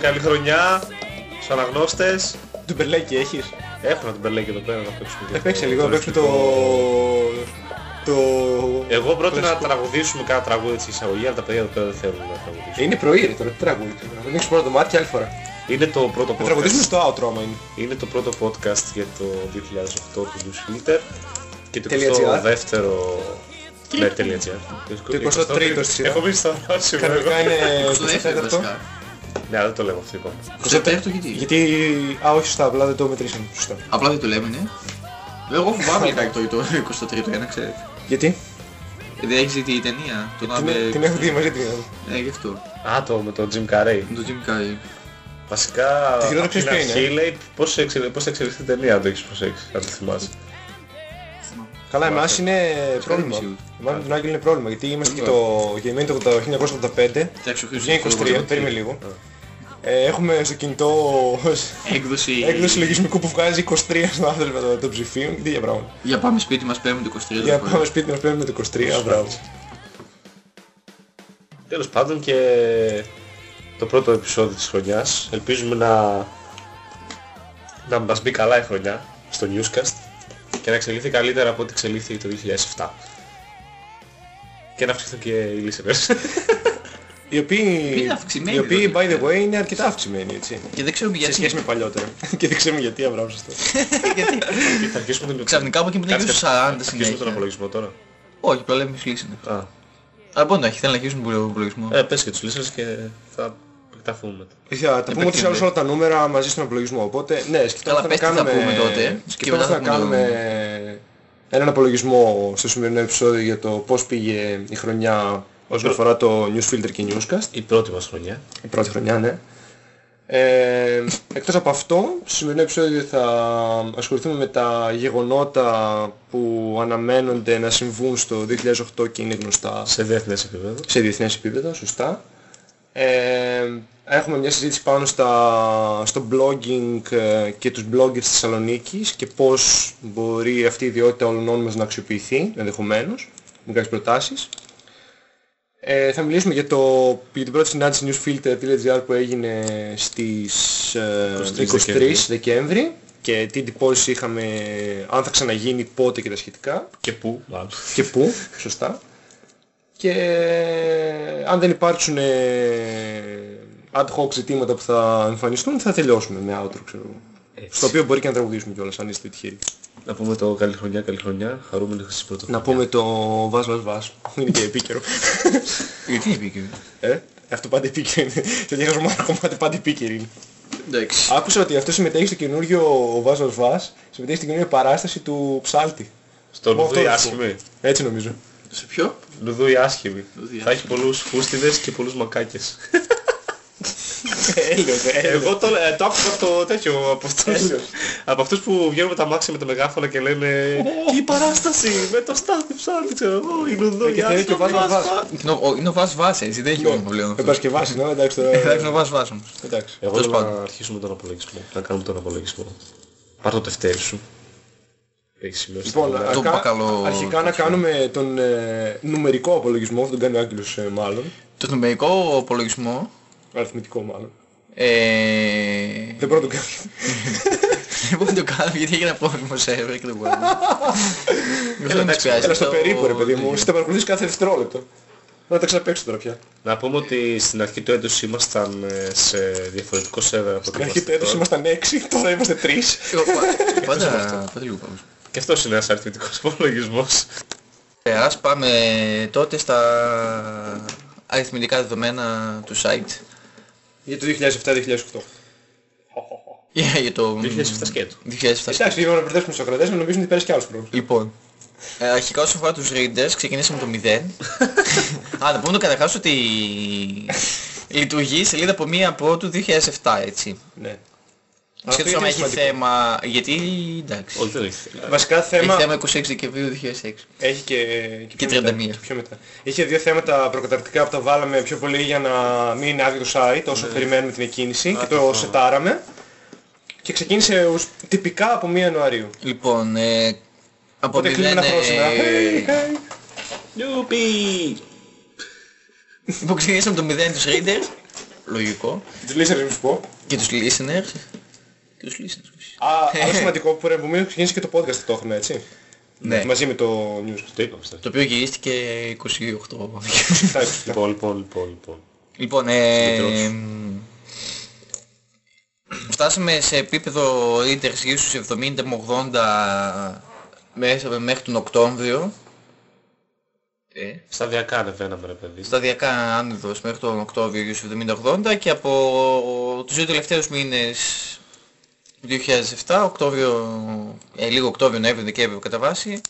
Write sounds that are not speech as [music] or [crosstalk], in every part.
καλή χρονιά στους αναγνώστες. Του μπερλέκι έχεις; Έχω ένα τουμπερλέκι εδώ πέρα να παίξουμε. Θα παίξει λίγο, να παίξουμε το... Το... Εγώ πρότεινα να κλασικό. τραγουδήσουμε κάνα τραγούδι της εισαγωγής, αλλά τα παιδιά εδώ πέρα δεν θέλουν να τραγουδήσουν. Είναι πρωί ρε τώρα, τι τραγούδι. Να ανοίξουμε πρώτο το μάτι και άλλη φορά. Είναι το πρώτο Θα τραγουδήσουμε podcast. στο outro άμα είναι. Είναι το πρώτο podcast για το 2008 του News Filter και το Τελεία GR. 22ο... Ναι, τελεία GR. Το 23ο στη σειρά. Έχω μείνει στο άσημο εγώ. Κανονικά είναι Στο δεύτερος 24ο. Βασικά. Ναι, δεν το λέμε αυτό είπαμε. Στο δεύτερο γιατί. Γιατί... Α, όχι σωστά, απλά δεν το μετρήσαμε. Σωστά. Απλά δεν το λέμε, ναι. Εγώ φοβάμαι λιγάκι το, το 23ο, για να ξέρετε. Γιατί; Ε, Δεν έχεις δει τη ταινία, τον Άμπε... Την, την έχω δει μαζί την Ναι, γι' αυτό. Α, το με τον Jim Carrey. Με τον Jim Carrey. Βασικά, Το χειρότερο από την ξέρεις ποιο αρχή είναι, λέει πώς, εξελ... πώς θα εξελιχθεί η ταινία, αν το έχεις προσέξει, αν το θυμάσαι. Καλά, εμάς είναι πρόβλημα. σίγουρα. Εμάς με τον Άγγελο είναι πρόβλημα, γιατί είμαστε και Βέβαια. το γεννημένοι το 1985. Εντάξει, ο Χρήστος Βγαίνει το 23, βολεύει. περίμενε λίγο. Ε, έχουμε στο κινητό Έκδοση... έκδοση λογισμικού που βγάζει 23 στο άθροισμα των- των ψηφίων. Τι για πράγμα. Για πάμε σπίτι μας παίρνουμε το 23 Για να το πάμε σπίτι μας παίρνουμε το 23, μπράβο. Τέλος πάντων και το πρώτο επεισόδιο της χρονιάς. Ελπίζουμε να, να μας μπει καλά η χρονιά στο Newscast και να εξελιχθεί καλύτερα από ό,τι εξελίχθηκε το 2007. Και να αυξηθούν και οι listeners. Οι οποίοι, Είναι αυξημένοι, οι οποίοι by δηλαδή. the way είναι αρκετά αυξημένοι έτσι. Και δεν ξέρουμε Σε γιατί. σχέση με παλιότερα. [laughs] και δεν ξέρουμε γιατί, αμπράβο σωστό. [laughs] γιατί; θα αρχίσουμε τον... Ξαφνικά από εκεί που δεν Κάτσε, γύρω στους 40 θα αρχίσουμε τον συνέχεια. απολογισμό τώρα. Όχι, απλά λέμε στους listeners. Α, Α, μπορεί να έχει, θέλει να αρχίσουμε τον απολογισμό. ε, πες και τους listeners και θα επεκταθούμε μετά. Θα τα πούμε ότι σε άλλους όλα τα νούμερα μαζί στον απολογισμό. Οπότε, ναι, σκεφτόμαστε να πες τι θα κάνουμε... πούμε τότε και σκεφτόμαστε μετά να θα πούμε κάνουμε έναν απολογισμό στο σημερινό επεισόδιο για το πώς πήγε η χρονιά όσον αφορά το News Filter και Newscast. Η πρώτη μας χρονιά. Η πρώτη χρονιά, ναι. Ε, εκτός από αυτό, στο σημερινό επεισόδιο θα ασχοληθούμε με τα γεγονότα που αναμένονται να συμβούν στο 2008 και είναι γνωστά Σε διεθνές επίπεδο. σε διεθνές επίπεδο, σωστά. Ε, έχουμε μια συζήτηση πάνω στα, στο blogging ε, και τους bloggers της Θεσσαλονίκης και πώς μπορεί αυτή η ιδιότητα όλων μας να αξιοποιηθεί ενδεχομένως με κάποιες προτάσεις. Ε, θα μιλήσουμε για, το, για την πρώτη συνάντηση newsfilter.gr που έγινε στις ε, 23 23 Δεκέμβρη. Δεκέμβρη και τι εντυπώσεις είχαμε, αν θα ξαναγίνει, πότε και τα σχετικά Και πού, μάλλον. και πού, σωστά. Και αν δεν υπάρξουν ε, ad hoc ζητήματα που θα εμφανιστούν θα τελειώσουμε με outro ξέρω εγώ. Έτσι. Στο οποίο μπορεί και να τραγουδήσουμε κιόλας αν είστε τυχεροί. Να πούμε το καλή χρονιά, καλή χρονιά. Χαρούμενοι στις πρώτο Να πούμε το βάζ βάζ βάζ. Είναι και επίκαιρο. Γιατί είναι επίκαιρο. ε, αυτό πάντα επίκαιρο είναι. Το διαχασμένο κομμάτι πάντα επίκαιρο είναι. Εντάξει. Άκουσα ότι αυτό συμμετέχει στο καινούριο βάζ βάζ βάζ. Συμμετέχει στην καινούργια παράσταση του ψάλτη. Στο Πω, αυτό Λουδούι να άσχημη. Έτσι νομίζω. Σε ποιο; Λουδούι άσχημη. Λουδούι Θα έχει πολλούς φούστιδες και πολλούς μακάκες. Έλεος, έλεος. [laughs] Εγώ το, ε, το άκουγα από το τέτοιο, από αυτούς, Έλεος. από αυτούς που βγαίνουν με τα μάξια με το μεγάφωνο και λένε «Η παράσταση με το Στάθη Ψάλτη, ξέρω εγώ, η Και Λουδόγια, θέλει και ο Βάς Βάς. Είναι ο- Είναι ο Βάς Βάς έτσι, δεν έχει μόνο πλέον. Με Παρασκευάς είναι, εντάξει τώρα. Εντάξει, είναι ο Βάς Βάς όμως. Εντάξει. Εγώ Τέλος λέω πάντων. να αρχίσουμε τον απολογισμό, να κάνουμε τον απολογισμό. Πάρ' το τευτέρι σου. Έχεις σημειώσει. Λοιπόν, τα νούμερα. Το ακα- μπακαλό- αρχικά να κάνουμε τον ε, νουμερικό απολογισμό, θα τον κάνει ο Άγγελος ε, μάλλον. Το νομερικό απολογισμό Αριθμητικό μάλλον. ε, Δεν μπορώ να το κάνω. [laughs] δεν μπορώ να το κάνω γιατί έχει ένα πρόβλημα σε έβρε και δεν μπορώ. [laughs] Δεν με εντάξει, πειράζει. Έλα στο Το- περίπου ρε παιδί μου, το- εσύ τα παρακολουθείς κάθε δευτερόλεπτο. Να τα ξαναπαίξω τώρα πια. Να πούμε ότι στην αρχή του έτους ήμασταν ε, σε διαφορετικό σερβερ από Στην ό,τι αρχή του είμαστε έτους τώρα. ήμασταν 6, τώρα είμαστε 3. Εγώ πα- [laughs] Πάντα πάντα λίγο πάμε. Και αυτός είναι ένας αριθμητικός απολογισμός. Ε, Ας πάμε τότε στα αριθμητικά δεδομένα του site. Για το 2007-2008. Για, για το 2007 σκέτο. 2007 Εντάξει, είπαμε να μπερδέψουμε τους ακροατές, να νομίζουν ότι πέρασε κι άλλος χρόνος. Λοιπόν, ε, αρχικά όσον αφορά τους readers, ξεκινήσαμε το 0. Α, να πούμε το καταρχάς ότι λειτουργεί η σελίδα από 1 πρώτου 2007, έτσι. Ναι. Σχέτως Αυτό άμα είναι έχει σημαντικό. θέμα, γιατί εντάξει. Όχι δεν έχει. Βασικά Έχει θέμα θέμα 26 Δεκεμβρίου 2006. έχει και, Και πιο μετά, 31. και πιο μετά. Είχε δύο θέματα προκαταρκτικά που τα βάλαμε πιο πολύ για να μην είναι άδειο το site όσο περιμένουμε την εκκίνηση και το σετάραμε. Και ξεκίνησε ως- τυπικά από 1 Ιανουαρίου. Λοιπόν, ε, από Οπότε κλείνει ένα 0, χρόνο σήμερα. Hey, ε, hey. Γιουπι! λοιπόν, ξεκινήσαμε το 0 τους readers, λογικό, Τους listeners να σου πω. και τους listeners. Και τους listeners. όχι. Α, άλλο σημαντικό που πρέπει να ξεκίνησε και το podcast ταυτόχρονα, έτσι. Ναι, Μαζί με το news. Το είπαμε στο το οποίο γυρίστηκε 28. Εντάξει, [laughs] Λοιπόν, λοιπόν, λοιπόν, λοιπόν. Λοιπόν, ε, Μικρός. μ, φτάσαμε σε επίπεδο readers γύρω στους 70 με 80 μέσα, μέχρι τον Οκτώβριο. Ε, Σταδιακά ανεβαίναμε ρε παιδί. σταδιακά άνεδος μέχρι τον Οκτώβριο γύρω στους 70-80 και από τους δύο τελευταίους μήνες του 2007, Οκτώβριο, ε, λίγο Οκτώβριο, Νοέμβριο, Δεκέμβριο κατά βάση,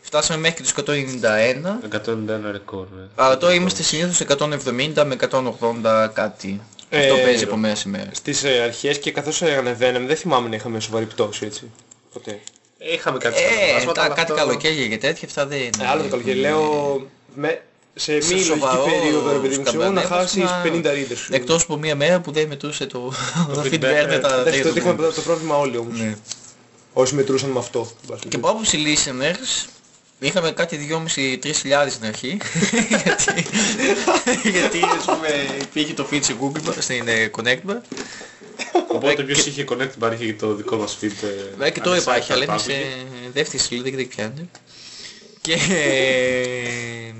φτάσαμε μέχρι και τους 191 191 ρεκόρ, ναι. αλλά τώρα είμαστε συνήθως 170 με 180 κάτι. Ε, Αυτό παίζει από μέρα σε μέρα. Στις ε, αρχές και καθώς ε, ανεβαίναμε δεν θυμάμαι να είχαμε σοβαρή πτώση, έτσι. Ποτέ. Ε, Είχαμε κάτι Ε, σκαταβάσματα, τα, αλλά κάτι αυτό- καλοκαίρια και τέτοια αυτά δεν είναι. Ε, άλλο το καλοκαίρι. Λέω με, σε μη Σε λογική σοβαρό περίοδο ρε παιδί μου ξέρω να σκαμπανέβασμα, χάσεις 50 readers σου. Εκτός από μία μέρα που δεν μετρούσε το, το feedback, feedback ε, τα Εντάξει, τρία τότε του είχαμε μήνα. το πρόβλημα όλοι όμως. Ναι. Όσοι μετρούσαν με αυτό. Και από άποψη listeners, είχαμε κάτι 2.500-3.000 στην αρχή, [laughs] γιατί, γιατί ας πούμε υπήρχε το feed σε Google, στην ε, Connect Bar. Οπότε ποιος είχε connect bar είχε και το δικό μας feed. ε, Ναι, και τώρα ανεξάρτητα υπάρχει, αλλά είναι public. σε δεύτερη σελίδα και δεν πιάνει. Και ε,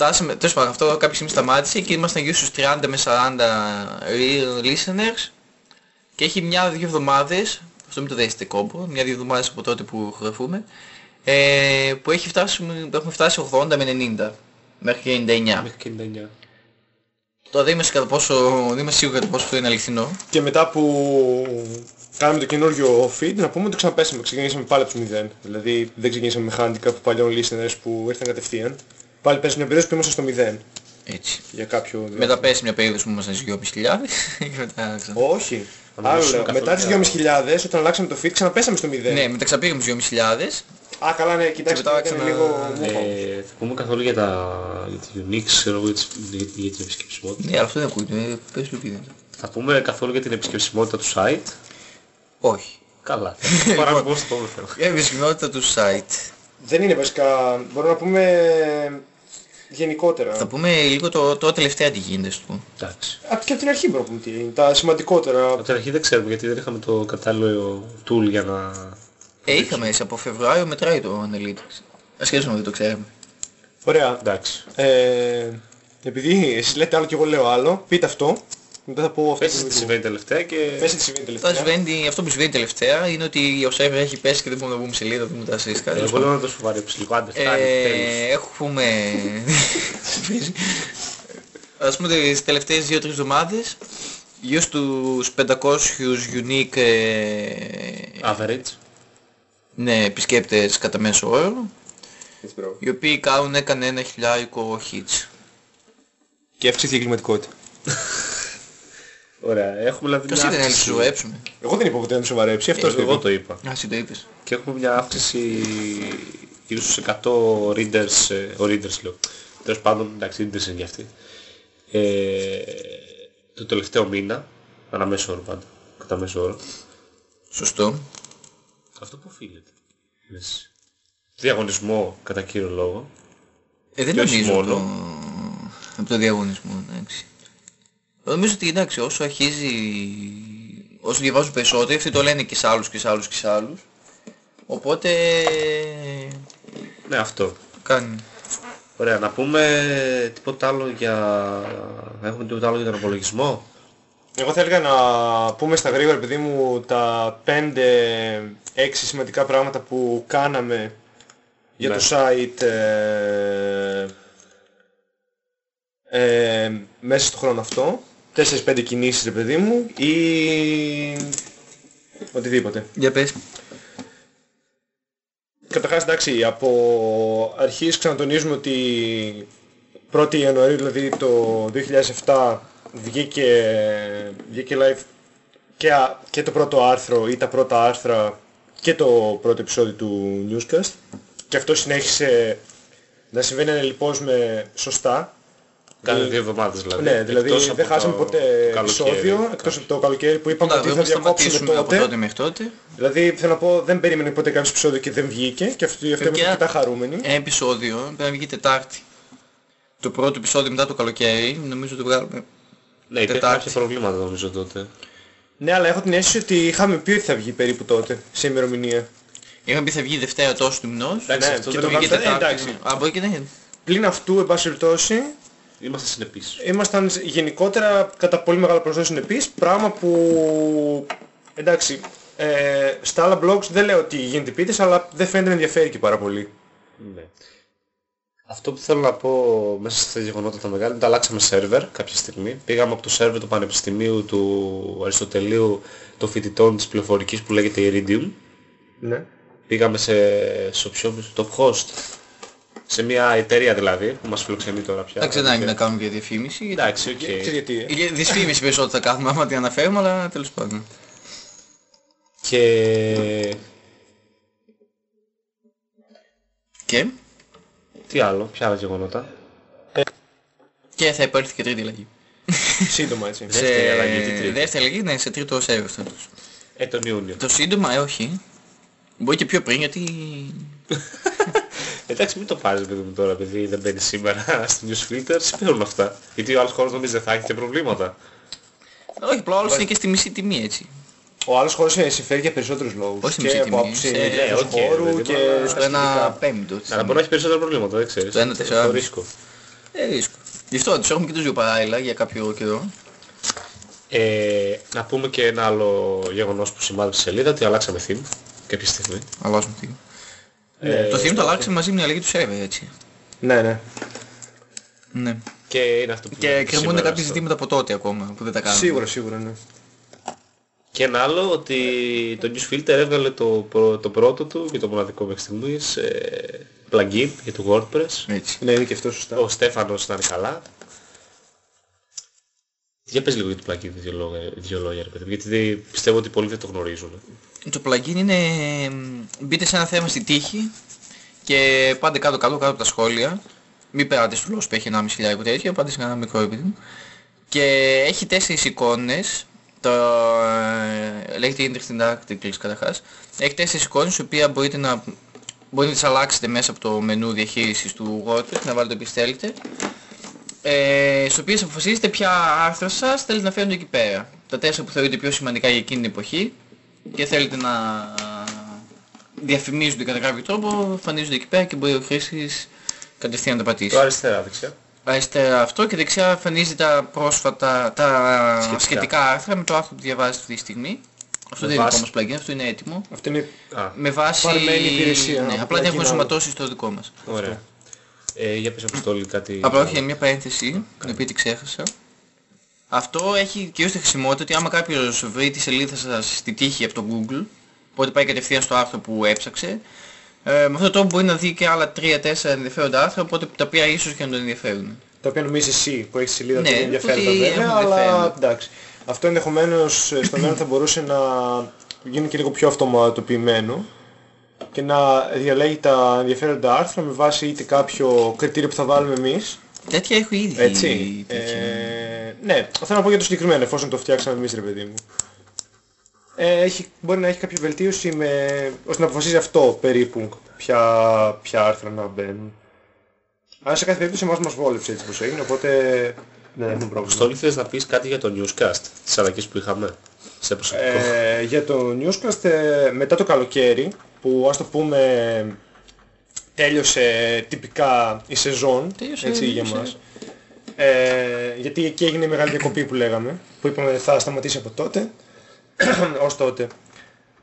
φτάσαμε, τέλος πάντων αυτό κάποια στιγμή σταμάτησε και ήμασταν γύρω στους 30 με 40 real listeners και έχει μια-δύο εβδομάδες, αυτό μην το δέσετε κόμπο, μια-δύο εβδομάδες από τότε που γραφούμε, ε, που, έχει φτάσει, που έχουμε φτάσει 80 με 90 μέχρι και 99. Μέχρι και 99. Τώρα δεν είμαι, κατά πόσο, δεν είμαι σίγουρο κατά πόσο αυτό είναι αληθινό. Και μετά που κάναμε το καινούριο feed, να πούμε ότι ξαναπέσαμε, ξεκινήσαμε πάλι από τους 0. Δηλαδή δεν ξεκινήσαμε με handicap από παλιών listeners που ήρθαν κατευθείαν. Πάλι πέσαμε μια περίοδο που ήμασταν στο 0 Έτσι. για κάποιο... Μετά πέσει μια περίοδος που ήμασταν στις 2.500 και μετά ξανά. Όχι. Θα μιλήσουμε Άλλο, καθόλου μετά τις για- 2.500 όταν αλλάξαμε το feed ξαναπέσαμε στο 0. Ναι, μετά ξαπήγαμε στους 2.500. Α, καλά, ναι, κοιτάξτε, μετά ήταν ξανα- λίγο... Ε, θα πούμε καθόλου για τα για τη Unix, ξέρω εγώ, για τις- για τη- για την επισκεψιμότητα. Ναι, αλλά αυτό δεν ακούγεται. Πες λίγο πείτε. Θα πούμε καθόλου για την επισκεψιμότητα του site. Όχι. Καλά. Παρά να πω στο επόμενο θέμα. Η ευαισθητότητα του site. Δεν είναι βασικά, μπορούμε να πούμε γενικότερα. Θα πούμε λίγο το, το τελευταία τι γίνεται του. Εντάξει. Από και από την αρχή μπορούμε να πούμε τι είναι. Τα σημαντικότερα. Από την αρχή δεν ξέρουμε γιατί δεν είχαμε το κατάλληλο tool για να... Ε, είχαμε έτσι από Φεβρουάριο μετράει το Analytics. Ασχέτως με δεν το ξέραμε. Ωραία. Εντάξει. Ε, επειδή εσείς λέτε άλλο και εγώ λέω άλλο, πείτε αυτό. Μετά θα πω αυτό Πες που τι είναι συμβαίνει τελευταία και... Πες τι συμβαίνει Τώρα τελευταία. συμβαίνει, αυτό που συμβαίνει τελευταία είναι ότι ο server έχει πέσει και δεν μπορούμε να βγούμε σελίδα, δεν μου τα ασύς κάτι. Εγώ λέω να το σοβαρέψεις λίγο. Άντε, φτάνει, τέλος. Ε, έχουμε... Ας πούμε τις τελευταίες 2-3 εβδομάδες γύρω στους 500 unique ε, Average. ναι, επισκέπτες κατά μέσο όρο Έτσι, μπράβο. οι οποίοι κάνουν έκανε ένα χιλιάρικο hits. Και αυξήθηκε η εγκληματικότητα. [laughs] Ωραία. Έχουμε δηλαδή Ποιος μια ήταν να αύξηση. σοβαρέψουμε. Εγώ δεν είπα ποτέ να του σοβαρέψει, αυτός το Εγώ είπε. το είπα. Α, εσύ το είπες. Και έχουμε μια αύξηση γύρω στους 100 readers, ε, ο readers λέω. Τέλος πάντων, εντάξει, readers είναι για αυτοί. Ε, το τελευταίο μήνα, ανά μέσο όρο πάντα, κατά μέσο όρο. Σωστό. Αυτό που οφείλεται. Λες. Διαγωνισμό κατά κύριο λόγο. Ε, δεν Και όχι νομίζω μόνο. το... από το διαγωνισμό, εντάξει. Νομίζω ότι εντάξει, όσο αρχίζει, όσο διαβάζουν περισσότερο, αυτοί το λένε και σε άλλους και σε άλλους και σε άλλους. Οπότε Ναι, αυτό. κάνει. Ωραία, να πούμε τίποτα άλλο για... Έχουμε τίποτα άλλο για τον απολογισμό; Εγώ θα έλεγα να πούμε στα γρήγορα, παιδί μου, τα 5-6 σημαντικά πράγματα που κάναμε για Ναι. το site ε, ε, μέσα στο χρόνο αυτό. 4-5 κινήσεις, ρε παιδί μου, ή οτιδήποτε. Για πες. Καταρχάς, εντάξει, από αρχής ξανατονίζουμε ότι 1η Ιανουαρίου, δηλαδή το 2007, βγήκε, βγήκε live και, α- και το πρώτο άρθρο ή τα πρώτα άρθρα και το πρώτο επεισόδιο του Newscast. Και αυτό συνέχισε να συμβαίνει λοιπόν με σωστά. Κάθε Ε, δύο εβδομάδες δηλαδή. Ναι, δηλαδή Εκτός από δεν χάσαμε το ποτέ καλοκαίρι. επεισόδιο, εκτός από το καλοκαίρι που είπαμε Να ότι θα δούμε, διακόψουμε σταματήσουμε από τότε. τότε μέχρι τότε. Δηλαδή θέλω να πω δεν περίμενε ποτέ κάποιο επεισόδιο και δεν βγήκε και αυτό, γι' αυτό είμαστε Παιδιά, αρκετά χαρούμενοι. Ένα επεισόδιο πρέπει να βγει Τετάρτη. Το πρώτο επεισόδιο μετά το καλοκαίρι, νομίζω το βγάλουμε. Ναι, υπήρχαν Τετάρτη. κάποια προβλήματα νομίζω τότε. Ναι, αλλά έχω την αίσθηση ότι είχαμε πει ότι θα βγει περίπου τότε, σε ημερομηνία. Είχαμε πει θα βγει Δευτέρα τόσο του μηνός. Εντάξει, Ναι, αυτό και δεν το βγήκε βγάλαμε- Τετάρτη. εντάξει. Α, μπορεί και δεν. Πλην αυτού, εν πάση περιπτώσει, Είμαστε συνεπείς. ήμασταν γενικότερα κατά πολύ μεγάλο ποσοστό συνεπείς, πράγμα που, εντάξει, ε, στα άλλα blogs δεν λέω ότι γίνεται επίτες, αλλά δεν φαίνεται να ενδιαφέρει και πάρα πολύ. Ναι. Αυτό που θέλω να πω μέσα στα γεγονότα τα μεγάλα είναι ότι αλλάξαμε σερβερ κάποια στιγμή. Πήγαμε από το σερβερ του Πανεπιστημίου του Αριστοτελείου των φοιτητών της πληροφορικής που λέγεται Iridium. Ναι. Πήγαμε σε, σε πιο Top Host. Σε μια εταιρεία δηλαδή που μας φιλοξενεί τώρα πια. Εντάξει, δεν είναι να κάνουμε για διαφήμιση. γιατί- Εντάξει, οκ. Ξέρεις γιατί, ε; Για δυσφήμιση περισσότερο θα κάνουμε άμα την αναφέρουμε, αλλά τέλος πάντων. Και... Και, Τι άλλο, ποια άλλα γεγονότα; και θα υπάρξει και τρίτη αλλαγή. Σύντομα έτσι. [laughs] Δεύτερη σε... αλλαγή, τι τρίτη; Δεύτερη αλλαγή, ναι, σε τρίτο σερβερ φέτος. Ε, τον Ιούνιο. Το σύντομα, ε, όχι. Μπορεί και πιο πριν, γιατί... [laughs] Εντάξει, μην το πάρεις παιδί μου τώρα, επειδή δεν μπαίνει σήμερα [laughs] στο newsfilter, συμπέρουν αυτά. Γιατί ο άλλος χώρος νομίζει δεν θα έχει και προβλήματα. όχι, απλά όλος είναι και στη μισή τιμή, έτσι. Ο άλλος χώρος είναι συμφέρει για περισσότερους λόγους. Όχι στη και μισή από τιμή, άποψη σε- ιδιαίτερου ναι, οκ, χώρου παιδί μου, και αλλά Στο στα ένα σχετικά. πέμπτο. της Αλλά μπορεί να τιμής. έχει περισσότερα προβλήματα, δεν ξέρεις. Το ένα Το- τεσσάρι. Το ρίσκο. Ε, ρίσκο. Γι' αυτό τους έχουμε και τους δύο παράλληλα για κάποιο καιρό. Ε, να πούμε και ένα άλλο γεγονός που σημάδεψε τη σελίδα, ότι αλλάξαμε theme κάποια στιγμή. Αλλάζουμε τι. το theme το αλλάξαμε μαζί με την αλλαγή του server, έτσι. Ναι, ναι. Ναι. Και είναι αυτό που Και λέμε κρεμούν σήμερα κάποια στο- ζητήματα από τότε ακόμα που δεν τα κάνουμε. Σίγουρα, σίγουρα, ναι. Και ένα άλλο ότι το News Filter έβγαλε το, πρω- το πρώτο του και το μοναδικό μέχρι στιγμής ε, plugin για το WordPress. Έτσι. Ναι, είναι και αυτό σωστά. Ο Στέφανος ήταν καλά. Για πες λίγο για το plugin δύο λόγια, δύο λόγια ρε παιδί, μου, γιατί δεν- πιστεύω ότι πολλοί δεν το γνωρίζουν. Το plugin είναι... μ, Μπείτε σε ένα θέμα στη τύχη και πάτε κάτω κάτω κάτω από τα σχόλια. Μην περάτε στους λόγους που έχει 1,5 χιλιάρικο τέτοιο, πάτε σε ένα μικρό επειδή μου. Και έχει τέσσερις εικόνες. Το, ε, λέγεται Interesting Articles καταρχάς. Έχει τέσσερις εικόνες, οι οποίες μπορείτε να, μπορείτε να τις αλλάξετε μέσα από το μενού διαχείρισης του WordPress, να βάλετε όποιες θέλετε. Ε, στις οποίες αποφασίζετε ποια άρθρα σας θέλετε να φέρετε εκεί πέρα. Τα τέσσερα που θεωρείτε πιο σημαντικά για εκείνη την εποχή και θέλετε να διαφημίζονται κατά κάποιο τρόπο, εμφανίζονται εκεί πέρα και μπορεί ο χρήστης κατευθείαν να τα πατήσει. Το αριστερά δεξιά. Αριστερά αυτό και δεξιά εμφανίζει τα πρόσφατα, τα σχετικά, Σχετικά. άρθρα με το άρθρο που διαβάζετε αυτή τη στιγμή. Αυτό Με δεν είναι βάση- δικό μας plugin, αυτό είναι έτοιμο. Αυτό είναι Α, Με βάση... Παρμένη υπηρεσία, Ναι, από απλά plugin την έχουμε άλλο. ενσωματώσει στο δικό μας. ωραία. Ε, για πες Αποστόλη κάτι... Απλά όχι, μια παρένθεση, την οποία την ξέχασα. Αυτό έχει κυρίως τη χρησιμότητα ότι άμα κάποιος βρει τη σελίδα σας στη τύχη από το Google, οπότε πάει κατευθείαν στο άρθρο που έψαξε, ε, με αυτόν τον τρόπο μπορεί να δει και άλλα 3-4 ενδιαφέροντα άρθρα, οπότε τα οποία ίσως και να τον ενδιαφέρουν. Τα οποία νομίζεις εσύ που έχεις σελίδα Ναι, που δεν ενδιαφέρει τα ότι βέβαια, έχουν αλλά ενδιαφέρον. εντάξει. Αυτό ενδεχομένως ε, στο μέλλον θα μπορούσε να γίνει και λίγο πιο αυτοματοποιημένο και να διαλέγει τα ενδιαφέροντα άρθρα με βάση είτε κάποιο κριτήριο που θα βάλουμε εμείς Τέτοια έχω ήδη. έτσι. τέτοια. Ε, ναι, θέλω να πω για το συγκεκριμένο, εφόσον το φτιάξαμε εμείς ρε παιδί μου. Ε, έχει, μπορεί να έχει κάποια βελτίωση με, ώστε να αποφασίζει αυτό περίπου ποια, ποια άρθρα να μπαίνουν. Αλλά σε κάθε περίπτωση εμάς μας βόλεψε έτσι πως έγινε, οπότε δεν έχουμε πρόβλημα. Στόλι θες να πεις κάτι για το newscast, τις αλλαγές που είχαμε σε προσωπικό; Ε, για το Newscast ε, μετά το καλοκαίρι που ας το πούμε τέλειωσε τυπικά η σεζόν Τέλειωσε, έτσι για τέλειωσε. μας. Ε, γιατί εκεί έγινε η μεγάλη διακοπή που λέγαμε που είπαμε θα σταματήσει από τότε [clears throat] ως τότε.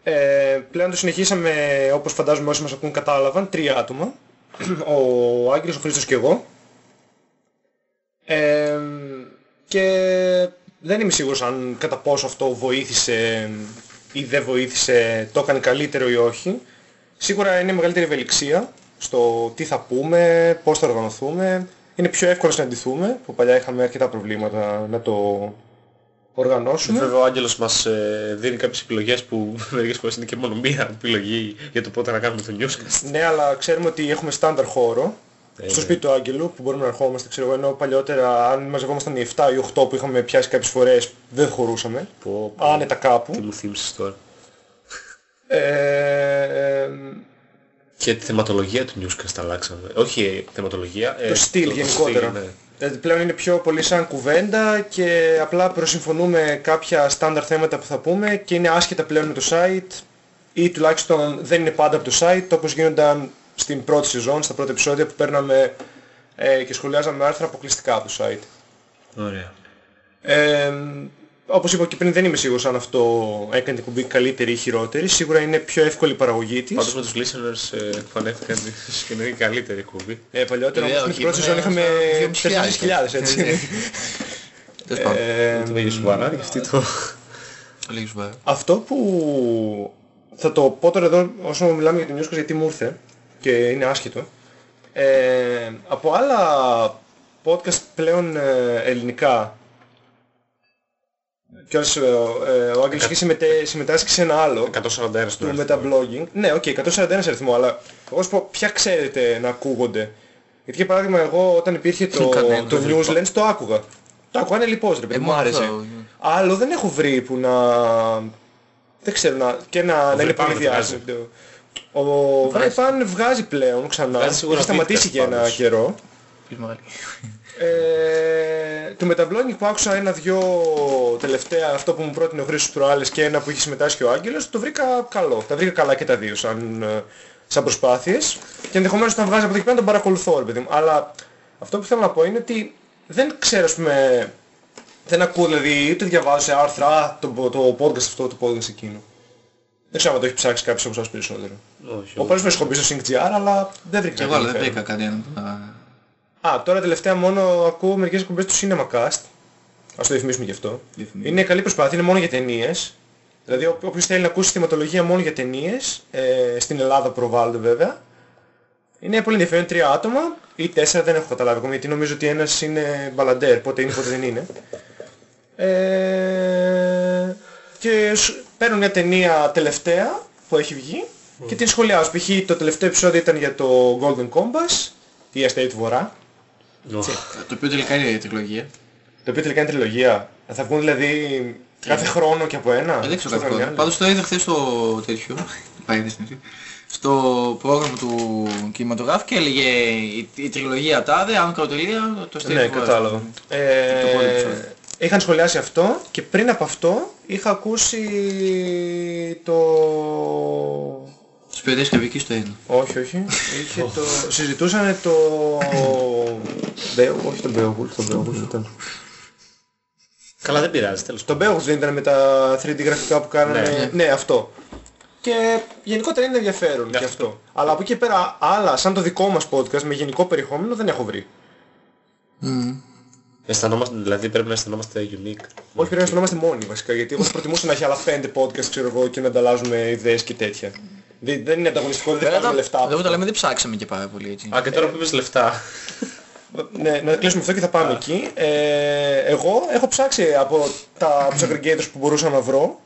Ε, πλέον το συνεχίσαμε όπως φαντάζομαι όσοι μας ακούν κατάλαβαν τρία άτομα [clears throat] ο Άγγελος, ο Χρήστος και εγώ ε, και δεν είμαι σίγουρος αν κατά πόσο αυτό βοήθησε ή δεν βοήθησε, το έκανε καλύτερο ή όχι. Σίγουρα είναι μεγαλύτερη ευελιξία στο τι θα πούμε, πώς θα οργανωθούμε. Είναι πιο εύκολο να συναντηθούμε, που παλιά είχαμε αρκετά προβλήματα να το οργανώσουμε. Βέβαια ο Άγγελος μας ε, δίνει κάποιες επιλογές που [laughs] μερικές φορές είναι και μόνο μία επιλογή για το πότε να κάνουμε το newscast. Ναι, αλλά ξέρουμε ότι έχουμε στάνταρ χώρο Ε, στο ναι. σπίτι του Άγγελου που μπορούμε να ερχόμαστε. Ξέρω εγώ, ενώ παλιότερα αν μαζευόμασταν οι 7 ή 8 που είχαμε πιάσει κάποιες φορές δεν χωρούσαμε. Πω, πω, Άνετα κάπου. Τι μου θύμισες τώρα. Ε, Και τη θεματολογία του newscast αλλάξαμε. Όχι ε, θεματολογία. ε, το στυλ γενικότερα. στυλ, ναι. Δηλαδή πλέον είναι πιο πολύ σαν κουβέντα και απλά προσυμφωνούμε κάποια στάνταρ θέματα που θα πούμε και είναι άσχετα πλέον με το site ή τουλάχιστον δεν είναι πάντα από το site όπως γίνονταν στην πρώτη σεζόν, στα πρώτα επεισόδια που παίρναμε ε, και σχολιάζαμε άρθρα αποκλειστικά από το site. Ωραία. Ε, όπως είπα και πριν δεν είμαι σίγουρος αν αυτό έκανε την κουμπί καλύτερη ή χειρότερη. Σίγουρα είναι πιο εύκολη η παραγωγή της. Πάντως με τους listeners ε, φανέθηκαν και είναι η καλύτερη εκπομπή. Ε, παλιότερα Βέβαια, όμως με την όχι, πρώτη σεζόν ήμουν είχαμε στα 4.000 έτσι. Τέλος πάντων. Ε, Το πήγε σοβαρά και αυτή το... Λίγη σοβαρά. Αυτό που θα το πω τώρα εδώ όσο μιλάμε για το Newscast γιατί μου ήρθε και είναι άσχετο. Ε, από άλλα podcast πλέον ε, ελληνικά Ποιος, ε, ε, ο Άγγελος έχει συμμετέ- συμμετάσχει σε ένα άλλο 141 στον του αριθμό. Metablogging. Ναι, οκ, 141 αριθμό, αλλά εγώ σου πω ποια ξέρετε να ακούγονται; Γιατί για παράδειγμα εγώ όταν υπήρχε το, Κανένα, το δεν Newslands το άκουγα. Το άκουγα, είναι λοιπός ρε παιδί, Ε, μου μόνο άρεσε. αυτό. Άλλο δεν έχω βρει που να... Δεν ξέρω, να, και να, να είναι Βρεπάν πολύ δεν διάσημο. Ο Βγάζει. Βρεπάν βγάζει πλέον ξανά. Βγάζει σίγουρα Έχει σταματήσει podcast για ένα πάντως. καιρό. Ποιος μεγάλη. Ε, το metablogging που άκουσα ένα-δυο τελευταία, αυτό που μου πρότεινε ο Χρήστος προάλλες και ένα που είχε συμμετάσχει ο Άγγελος, το βρήκα καλό. Τα βρήκα καλά και τα δύο σαν, ε, σαν προσπάθειες και ενδεχομένως όταν βγάζεις από εκεί πέρα τον παρακολουθώ ρε παιδί μου. Αλλά αυτό που θέλω να πω είναι ότι δεν ξέρω ας πούμε, δεν ακούω δηλαδή ούτε διαβάζω σε άρθρα «Α, το, το podcast αυτό, το podcast εκείνο». Δεν ξέρω αν το έχει ψάξει κάποιος από εσάς περισσότερο. Όχι, Ο Πάλος με έχω μπει στο SyncGR αλλά δεν βρήκα Και κάτι εγώ αλλά δεν ενδιαφέρον. βρήκα κανέναν. να- Α, τώρα τελευταία μόνο ακούω μερικές εκπομπές του CinemaCast. Ας το ρυθμίσουμε γι' αυτό. Διαφημίζω. Είναι καλή προσπάθεια, είναι μόνο για ταινίες. Δηλαδή ό- όποιος θέλει να ακούσει θεματολογία μόνο για ταινίες, ε, στην Ελλάδα προβάλλονται βέβαια. Είναι πολύ ενδιαφέρον, τρία άτομα ή τέσσερα δεν έχω καταλάβει ακόμα γιατί νομίζω ότι ένας είναι μπαλαντέρ, πότε είναι πότε δεν είναι. Ε, και σου- παίρνουν μια ταινία τελευταία που έχει βγει και την σχολιάζω. Π.χ. το τελευταίο επεισόδιο ήταν για το Golden Compass, η αστέρι του Βορρά. Οχ. Το οποίο τελικά είναι η τριλογία. Το οποίο τελικά είναι τριλογία. Θα βγουν δηλαδή κάθε χρόνο και από ένα. Ε, Δεν ξέρω στο κάτι Γαλλιάνι. χρόνο. Πάντως το είδα χθες στο τέτοιο. Πάει στην στο πρόγραμμα του κινηματογράφου και έλεγε η, η τριλογία τάδε, αν τελεία, το στέλνει. Ναι, κατάλαβα. Ε, Το πρώτο επεισόδιο. είχαν σχολιάσει αυτό και πριν από αυτό είχα ακούσει το... Τους παιδές Καβικής στο ένα. Όχι, όχι. Είχε το... Συζητούσαν το... Μπέο, όχι το Beowulf, το Beowulf ήταν. Καλά δεν πειράζει, τέλος Το πάντων. Beowulf δεν ήταν με τα 3D γραφικά που κάνανε. Ναι. Ναι, αυτό. Και γενικότερα είναι ενδιαφέρον και αυτό. Αλλά από εκεί και πέρα άλλα, σαν το δικό μας podcast με γενικό περιεχόμενο δεν έχω βρει. Αισθανόμαστε, δηλαδή πρέπει να αισθανόμαστε unique. Όχι, πρέπει να αισθανόμαστε μόνοι βασικά, γιατί εγώ θα προτιμούσα να έχει άλλα πέντε podcast, ξέρω εγώ, και να ανταλλάζουμε ιδέες και τέτοια. Δεν, δεν είναι ανταγωνιστικό, δεν Βέβαια, βγάζουμε λεφτά. από εδώ που τα αυτό. λέμε δεν ψάξαμε και πάρα πολύ έτσι. Α, και τώρα που είπες λεφτά. Ναι, να κλείσουμε αυτό και θα πάμε εκεί. Ε, εγώ έχω ψάξει από τα από τους aggregators που μπορούσα να βρω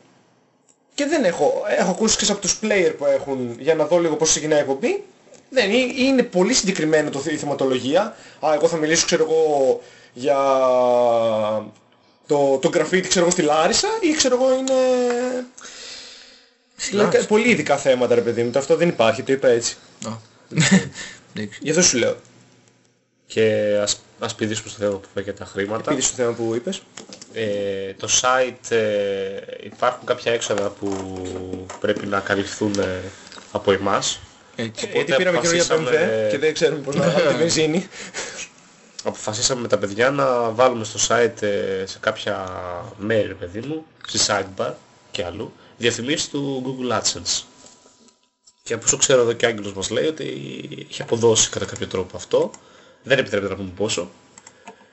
και δεν έχω, έχω ακούσει και από τους player που έχουν για να δω λίγο πώς ξεκινάει η εκπομπή. Δεν, είναι, είναι πολύ συγκεκριμένο το, η θεματολογία. Α, εγώ θα μιλήσω ξέρω εγώ για το, το graffiti ξέρω εγώ στη Λάρισα ή ξέρω εγώ είναι... Δηλαδή, πολύ ειδικά θέματα ρε παιδί μου, το αυτό δεν υπάρχει, το είπα έτσι. Ω. [laughs] Εντάξει. Γι' αυτό σου λέω. Και ας, ας πηδήσουμε στο θέμα που είπα για τα χρήματα. Πήγες στο θέμα που είπες. Ε, το site ε, υπάρχουν κάποια έξοδα που πρέπει να καλυφθούν ε, από εμάς. Έτσι. Γιατί πήραμε καινούργια BMW αποφασίσαμε- και δεν ξέρουμε πώς να [laughs] βάλουμε τη βενζίνη. Αποφασίσαμε με τα παιδιά να βάλουμε στο site ε, σε κάποια μέρη, ρε παιδί μου, στη sidebar και αλλού, διαφημίσεις του Google AdSense. Και από όσο ξέρω εδώ και ο Άγγελος μας λέει ότι έχει αποδώσει κατά κάποιο τρόπο αυτό. Δεν επιτρέπεται να πούμε πόσο.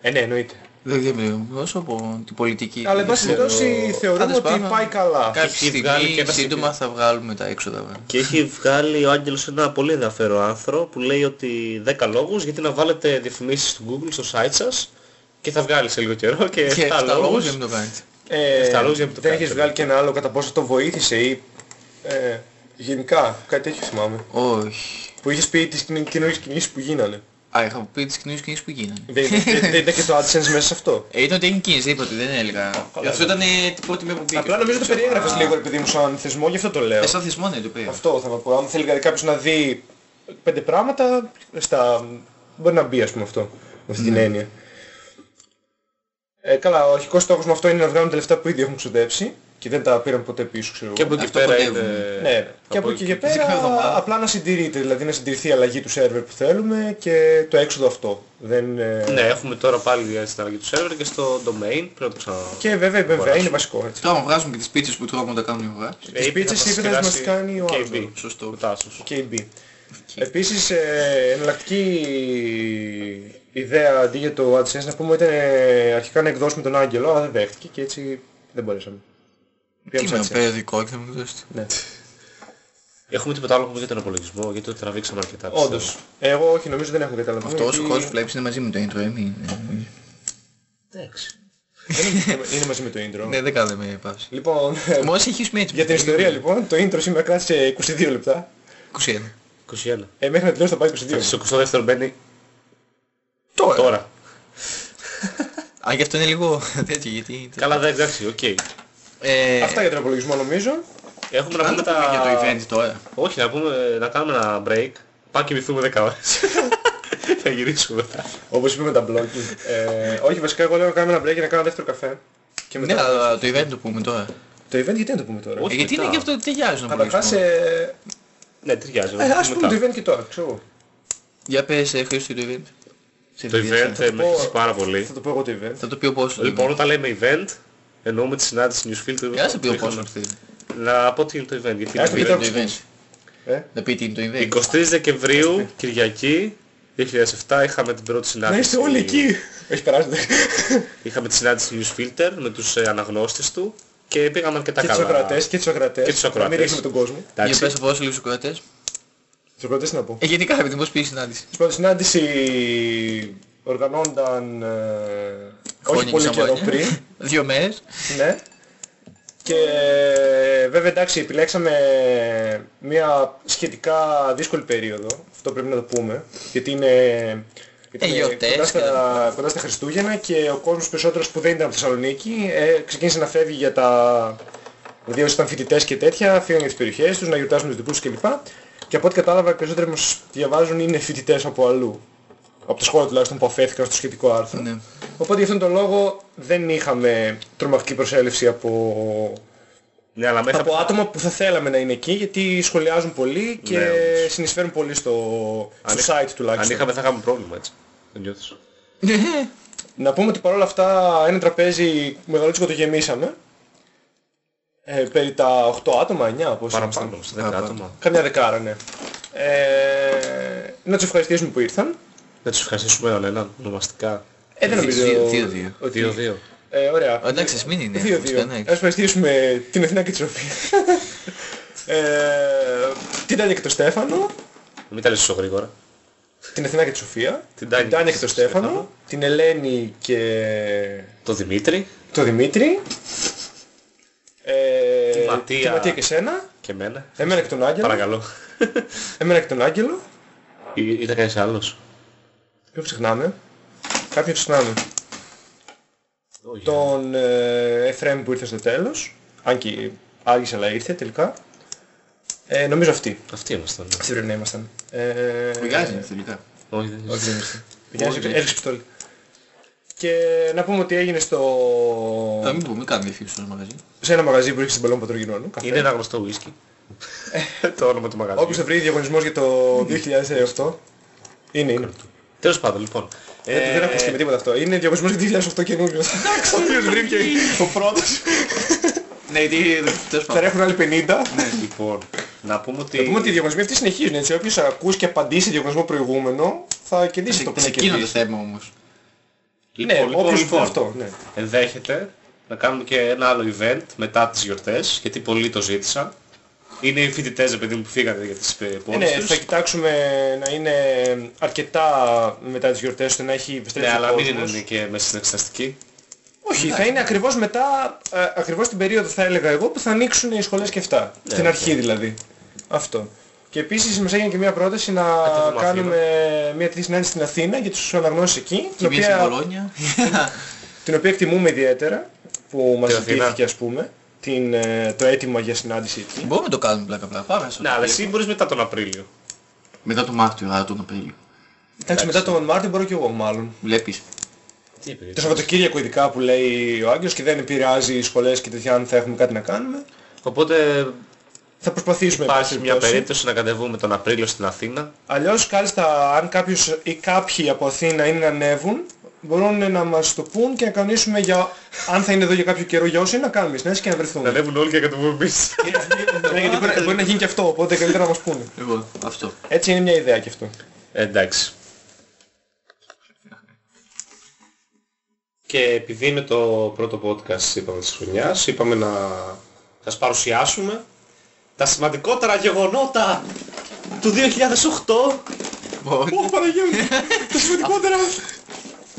Ε, ναι, εννοείται. Δεν ξέρω όσο από την πολιτική. Αλλά εν πάση περιπτώσει θεωρούμε Πάντως ότι πάνω- πάει καλά. Κάποια Έχει βγάλει και στιγμή ένα σύντομα θα βγάλουμε τα έξοδα. βέβαια. Και έχει βγάλει ο Άγγελος ένα πολύ ενδιαφέρον άρθρο που λέει ότι 10 λόγους γιατί να βάλετε διαφημίσεις του Google στο site σας και θα βγάλει σε λίγο καιρό και, Και 7 αυτά λόγους λόγους για να μην το κάνετε. Ε, Εφτά λόγους για να μην το δεν κάνετε. έχεις βγάλει και ένα άλλο κατά πόσο το βοήθησε ή ε, γενικά κάτι τέτοιο θυμάμαι. Όχι. Που είχες πει τις κοινο- καινούργιες κινήσεις που γίνανε. Α, είχα πει τις καινούριες κινήσεις που γίνανε. Δεν δεν- δεν ήταν και το AdSense μέσα σε αυτό. Ε, ήταν ότι έγινε κίνηση, είπα ότι δεν έλεγα. Αυτό ήταν ε, την πρώτη μέρα που μπήκα. Απλά νομίζω το περιέγραφες λίγο επειδή μου σαν θεσμό, γι' αυτό το λέω. Ε, σαν θεσμό ναι, το πήγα. Αυτό θα πω. Αν θέλει δηλαδή κάποιος να δει πέντε πράγματα, στα... μπορεί να μπει ας πούμε αυτό, με αυτή την έννοια. Ε, καλά, ο αρχικός στόχος με αυτό είναι να βγάλουν τα λεφτά που ήδη έχουν ξοδέψει και δεν τα πήραν ποτέ πίσω, ξέρω και εγώ. από εκεί Αυτό πέρα κοντεύουμε. είναι... Ναι, ναι. και από εκεί και πέρα Φυσικά εβδομάδα. απλά να συντηρείται, δηλαδή να συντηρηθεί η αλλαγή του σερβερ που θέλουμε και το έξοδο αυτό. Δεν, ε, Ναι, έχουμε τώρα πάλι έτσι την αλλαγή του server και στο domain, πρέπει να το ξανα... Και βέβαια, βέβαια Αγοράσουμε. είναι βασικό έτσι. Τώρα βγάζουμε και τις πίτσες που τρώμε όταν κάνουμε αγορά. Ε, Τις είπε πίτσες θα είπε τα να μας συγκεράσει κάνει ο KB. άλλος. Σωστό. Ο Τάσος. KB. Επίσης, ε, εναλλακτική ιδέα αντί για το AdSense να πούμε ήταν ε, αρχικά να εκδώσουμε τον Άγγελο, αλλά δεν δέχτηκε και έτσι δεν μπορέσαμε. Τι Πήγαμε με σε AdSense. περιοδικό και θα μου δώσετε. Ναι. Έχουμε τίποτα άλλο να πούμε για τον απολογισμό, γιατί το τραβήξαμε αρκετά. πιστεύω. Όντως. Εγώ όχι, νομίζω δεν έχουμε καταλαβαίνει. Αυτός όσο κόσμος βλέπεις είναι μαζί με το intro, ε, μην... Εντάξει. είναι μαζί με το intro. Ναι, δεν κάνουμε παύση. Λοιπόν, Μόλις έχει χειρισμένο έτσι. για την ιστορία λοιπόν, το intro σήμερα κράτησε 22 λεπτά. 21. 21. Ε, μέχρι να τελειώσει θα πάει 22. Στο 22 μπαίνει Τώρα. τώρα. Α, γι' αυτό είναι λίγο τέτοιο, γιατί... Καλά, δεν εντάξει, οκ. Ε, Αυτά για τον απολογισμό νομίζω. Έχουμε να Αν πούμε το πούμε τα... για το event τώρα. Όχι, να πούμε, να κάνουμε ένα break. Πάμε και κοιμηθούμε 10 ώρες. [laughs] Θα γυρίσουμε μετά. Όπως είπε με τα blogging. Ε, όχι, βασικά εγώ λέω να κάνουμε ένα break και να κάνω δεύτερο καφέ. Και Ναι, μετά... αλλά το event το πούμε τώρα. Το event γιατί να το πούμε τώρα; Όχι. Ε, γιατί μετά. είναι και αυτό ότι ταιριάζει να Καταρχάς, πούμε. ε, Ναι, ταιριάζει. ε, ας πούμε μετά. το event και τώρα, ξέρω εγώ. Για πες ε, Χρήστο το event. Σε Το ευκαιρία. event ε, με πω- έχει πάρα πολύ. Θα το πω εγώ το event. Θα το πει ο πόσο. Λοιπόν, όταν λέμε event, εννοούμε τη συνάντηση Newsfilter. Για να σε πει ο που πόσο. είχαμε. Να πω τι είναι το event. Γιατί Άκου είναι και event. το το event. Ε; Να πει τι είναι το event. 23 Δεκεμβρίου, Κυριακή, 2007, είχαμε την πρώτη συνάντηση. Να είστε όλοι εκεί. Έχει περάσει. [laughs] Είχαμε τη συνάντηση Newsfilter με τους ε, αναγνώστες του και πήγαμε αρκετά Και τους καλά. ακροατές και τους ακροατές. Και τους Να μην ακροατές. ρίχνουμε τον κόσμο. Για Εντάξει. πες από όσο λίγους ακροατές. Τους ακροατές τι να πω. Ε, γενικά, επειδή πώς πήγε η συνάντηση. Στην πρώτη συνάντηση οργανώνταν ε, όχι Χρόνια πολύ και καιρό σαμπάνια. πριν. [laughs] Δύο μέρες. Ναι. Και βέβαια εντάξει επιλέξαμε μια σχετικά δύσκολη περίοδο, αυτό πρέπει να το πούμε, γιατί είναι, γιατί Ε, είναι γιορτές κοντά, και στα, τα- κοντά στα Χριστούγεννα και ο κόσμος περισσότερος που δεν ήταν από Θεσσαλονίκη ε, ξεκίνησε να φεύγει για τα... Δηλαδή όσοι ήταν φοιτητές και τέτοια, φύγαν για τις περιοχές τους, να γιορτάσουν τους δικούς τους κλπ. Και από ό,τι κατάλαβα οι περισσότεροι μας διαβάζουν είναι φοιτητές από αλλού. Από το σχόλιο τουλάχιστον που αφέθηκαν στο σχετικό άρθρο. Ναι. Οπότε γι' αυτόν τον λόγο δεν είχαμε τρομακτική προσέλευση από, Ναι, αλλά μέχρι από άτομα που θα θέλαμε να είναι εκεί γιατί σχολιάζουν πολύ και Ναι, όντως. συνεισφέρουν πολύ στο, Αν στο είχα- site τουλάχιστον. Αν είχαμε θα είχαμε πρόβλημα έτσι. Δεν νιώθεις. Να πούμε ότι παρόλα αυτά ένα τραπέζι μεγαλούτσικο το γεμίσαμε. Ε, περί τα 8 άτομα, 9 πώς Παραπάνω, σε 10 Παραπάνω. άτομα. Καμιά δεκάρα, ναι. Ε, να τους ευχαριστήσουμε που ήρθαν. Να τους ευχαριστήσουμε έναν έναν ονομαστικά. Ε, δεν νομίζω Δύο- δύο-δύο. ότι- 2-2. Ε, ωραία. Ε, εντάξει, ας μην είναι. 2-2. Ναι. Ας ευχαριστήσουμε την Αθηνά και τη Σοφία. [laughs] ε, την Τάνια και τον Στέφανο. Μην τα λες τόσο γρήγορα. την Αθηνά και τη Σοφία, Την Τάνια την Τάνια και και τον τον Στέφανο, Στέφανο. την Ελένη και Το Δημήτρη τον Δημήτρη, ε, Τη Ματία. τη Ματία και σένα, και εμένα. εμένα και τον Άγγελο, Παρακαλώ. [laughs] εμένα και τον Άγγελο, Ή- Ήταν κανείς άλλος; ποιο ξεχνάμε, κάποιον ξεχνάμε, Όχι. τον ε, Εφραίμ που ήρθε στο τέλος, αν και άργησε αλλά ήρθε τελικά, ε, νομίζω αυτοί, Αυτοί ήμασταν. ναι. αυτοί πρέπει να ήμασταν. Ε, Ο Γιάννης είναι τελικά. Όχι, δεν Όχι είναι. δεν ήρθε. Ο Γιάννης Όχι. έριξε πιστόλι. Και να πούμε ότι έγινε στο... Θα μην πούμε, κάνουμε διαφήμιση στο μαγαζί. σε ένα μαγαζί που έχει στην Πελών Πατρογινώνου. καφέ. Είναι ένα γνωστό whisky. το όνομα του μαγαζιού. Όποιος θα βρει διαγωνισμός για το 2008. Είναι, είναι. Τέλος πάντων, λοιπόν. Ε, δεν ακούστηκε με τίποτα αυτό. Είναι διαγωνισμός για το 2008 καινούριος. [laughs] Όποιος βρήκε ο πρώτος. Ναι, γιατί τέλος Θα πάντων. έχουν άλλοι 50. Λοιπόν, να πούμε ότι... Να πούμε ότι οι διαγωνισμοί αυτοί συνεχίζουν έτσι. Όποιος ακούσει και απαντήσει διαγωνισμό προηγούμενο θα κερδίσει το που Σε να εκείνο το κερδίσει. θέμα όμως. Ναι, Λοιπόν, λοιπόν, όποιος λοιπόν. αυτό. ναι. ενδέχεται να κάνουμε και ένα άλλο event μετά τις γιορτές, γιατί πολλοί το ζήτησαν. Είναι οι φοιτητές, επειδή μου που φύγανε για τις ε, Ε, πόλεις Ναι, τους. θα κοιτάξουμε να είναι αρκετά μετά τις γιορτές ώστε να έχει Ναι, επιστρέψει ο αλλά μην κόσμος. είναι και μέσα στην εξεταστική. Όχι, θα είναι ακριβώς μετά, ε, ακριβώς την περίοδο θα έλεγα εγώ που θα ανοίξουν οι σχολές και αυτά. Ναι, στην οκ. αρχή δηλαδή. Αυτό. Και επίσης μας έγινε και μια πρόταση να Κατεβούμε κάνουμε μια τέτοια συνάντηση στην Αθήνα για τους αναγνώσεις εκεί, Και την μία στην οποία, Πολόνια. [laughs] την οποία εκτιμούμε ιδιαίτερα, που μας Την Αθήνα. ζητήθηκε ας πούμε, την, ε, το αίτημα για συνάντηση εκεί. Μπορούμε να το κάνουμε πλάκα πλάκα. Πάμε στο Ναι, αλλά εσύ μπορείς μετά τον Απρίλιο. Μετά το Μάρτιο, άρα τον Απρίλιο. Εντάξει, μετά τον Μάρτιο μπορώ και εγώ μάλλον. Βλέπεις. Τι είπες, Το Σαββατοκύριακο ειδικά που λέει ο Άγγελος και δεν επηρεάζει οι σχολές και τέτοια αν θα έχουμε κάτι να κάνουμε. Οπότε Θα προσπαθήσουμε. εν υπάρχει πάση μια περιπτώσει. περίπτωση να κατεβούμε τον Απρίλιο στην Αθήνα. Αλλιώς κάλλιστα αν κάποιος ή κάποιοι από Αθήνα είναι να ανέβουν, μπορούν να μας το πούν και να κανονίσουμε για αν θα είναι εδώ για κάποιο καιρό για όσοι είναι να κάνουμε συνέντευξη και να Να βρεθούμε. ανέβουν όλοι και να κατεβούμε εμείς. [laughs] Ναι, γιατί μπορεί, μπορεί να γίνει και αυτό, οπότε καλύτερα να μας πούνε. Εγώ, αυτό. Έτσι είναι μια ιδέα και αυτό. Εντάξει. Και επειδή είναι το πρώτο podcast είπαμε της χρονιάς, είπαμε να σας παρουσιάσουμε τα σημαντικότερα γεγονότα του 2008. Ω Παναγία μου, τα σημαντικότερα.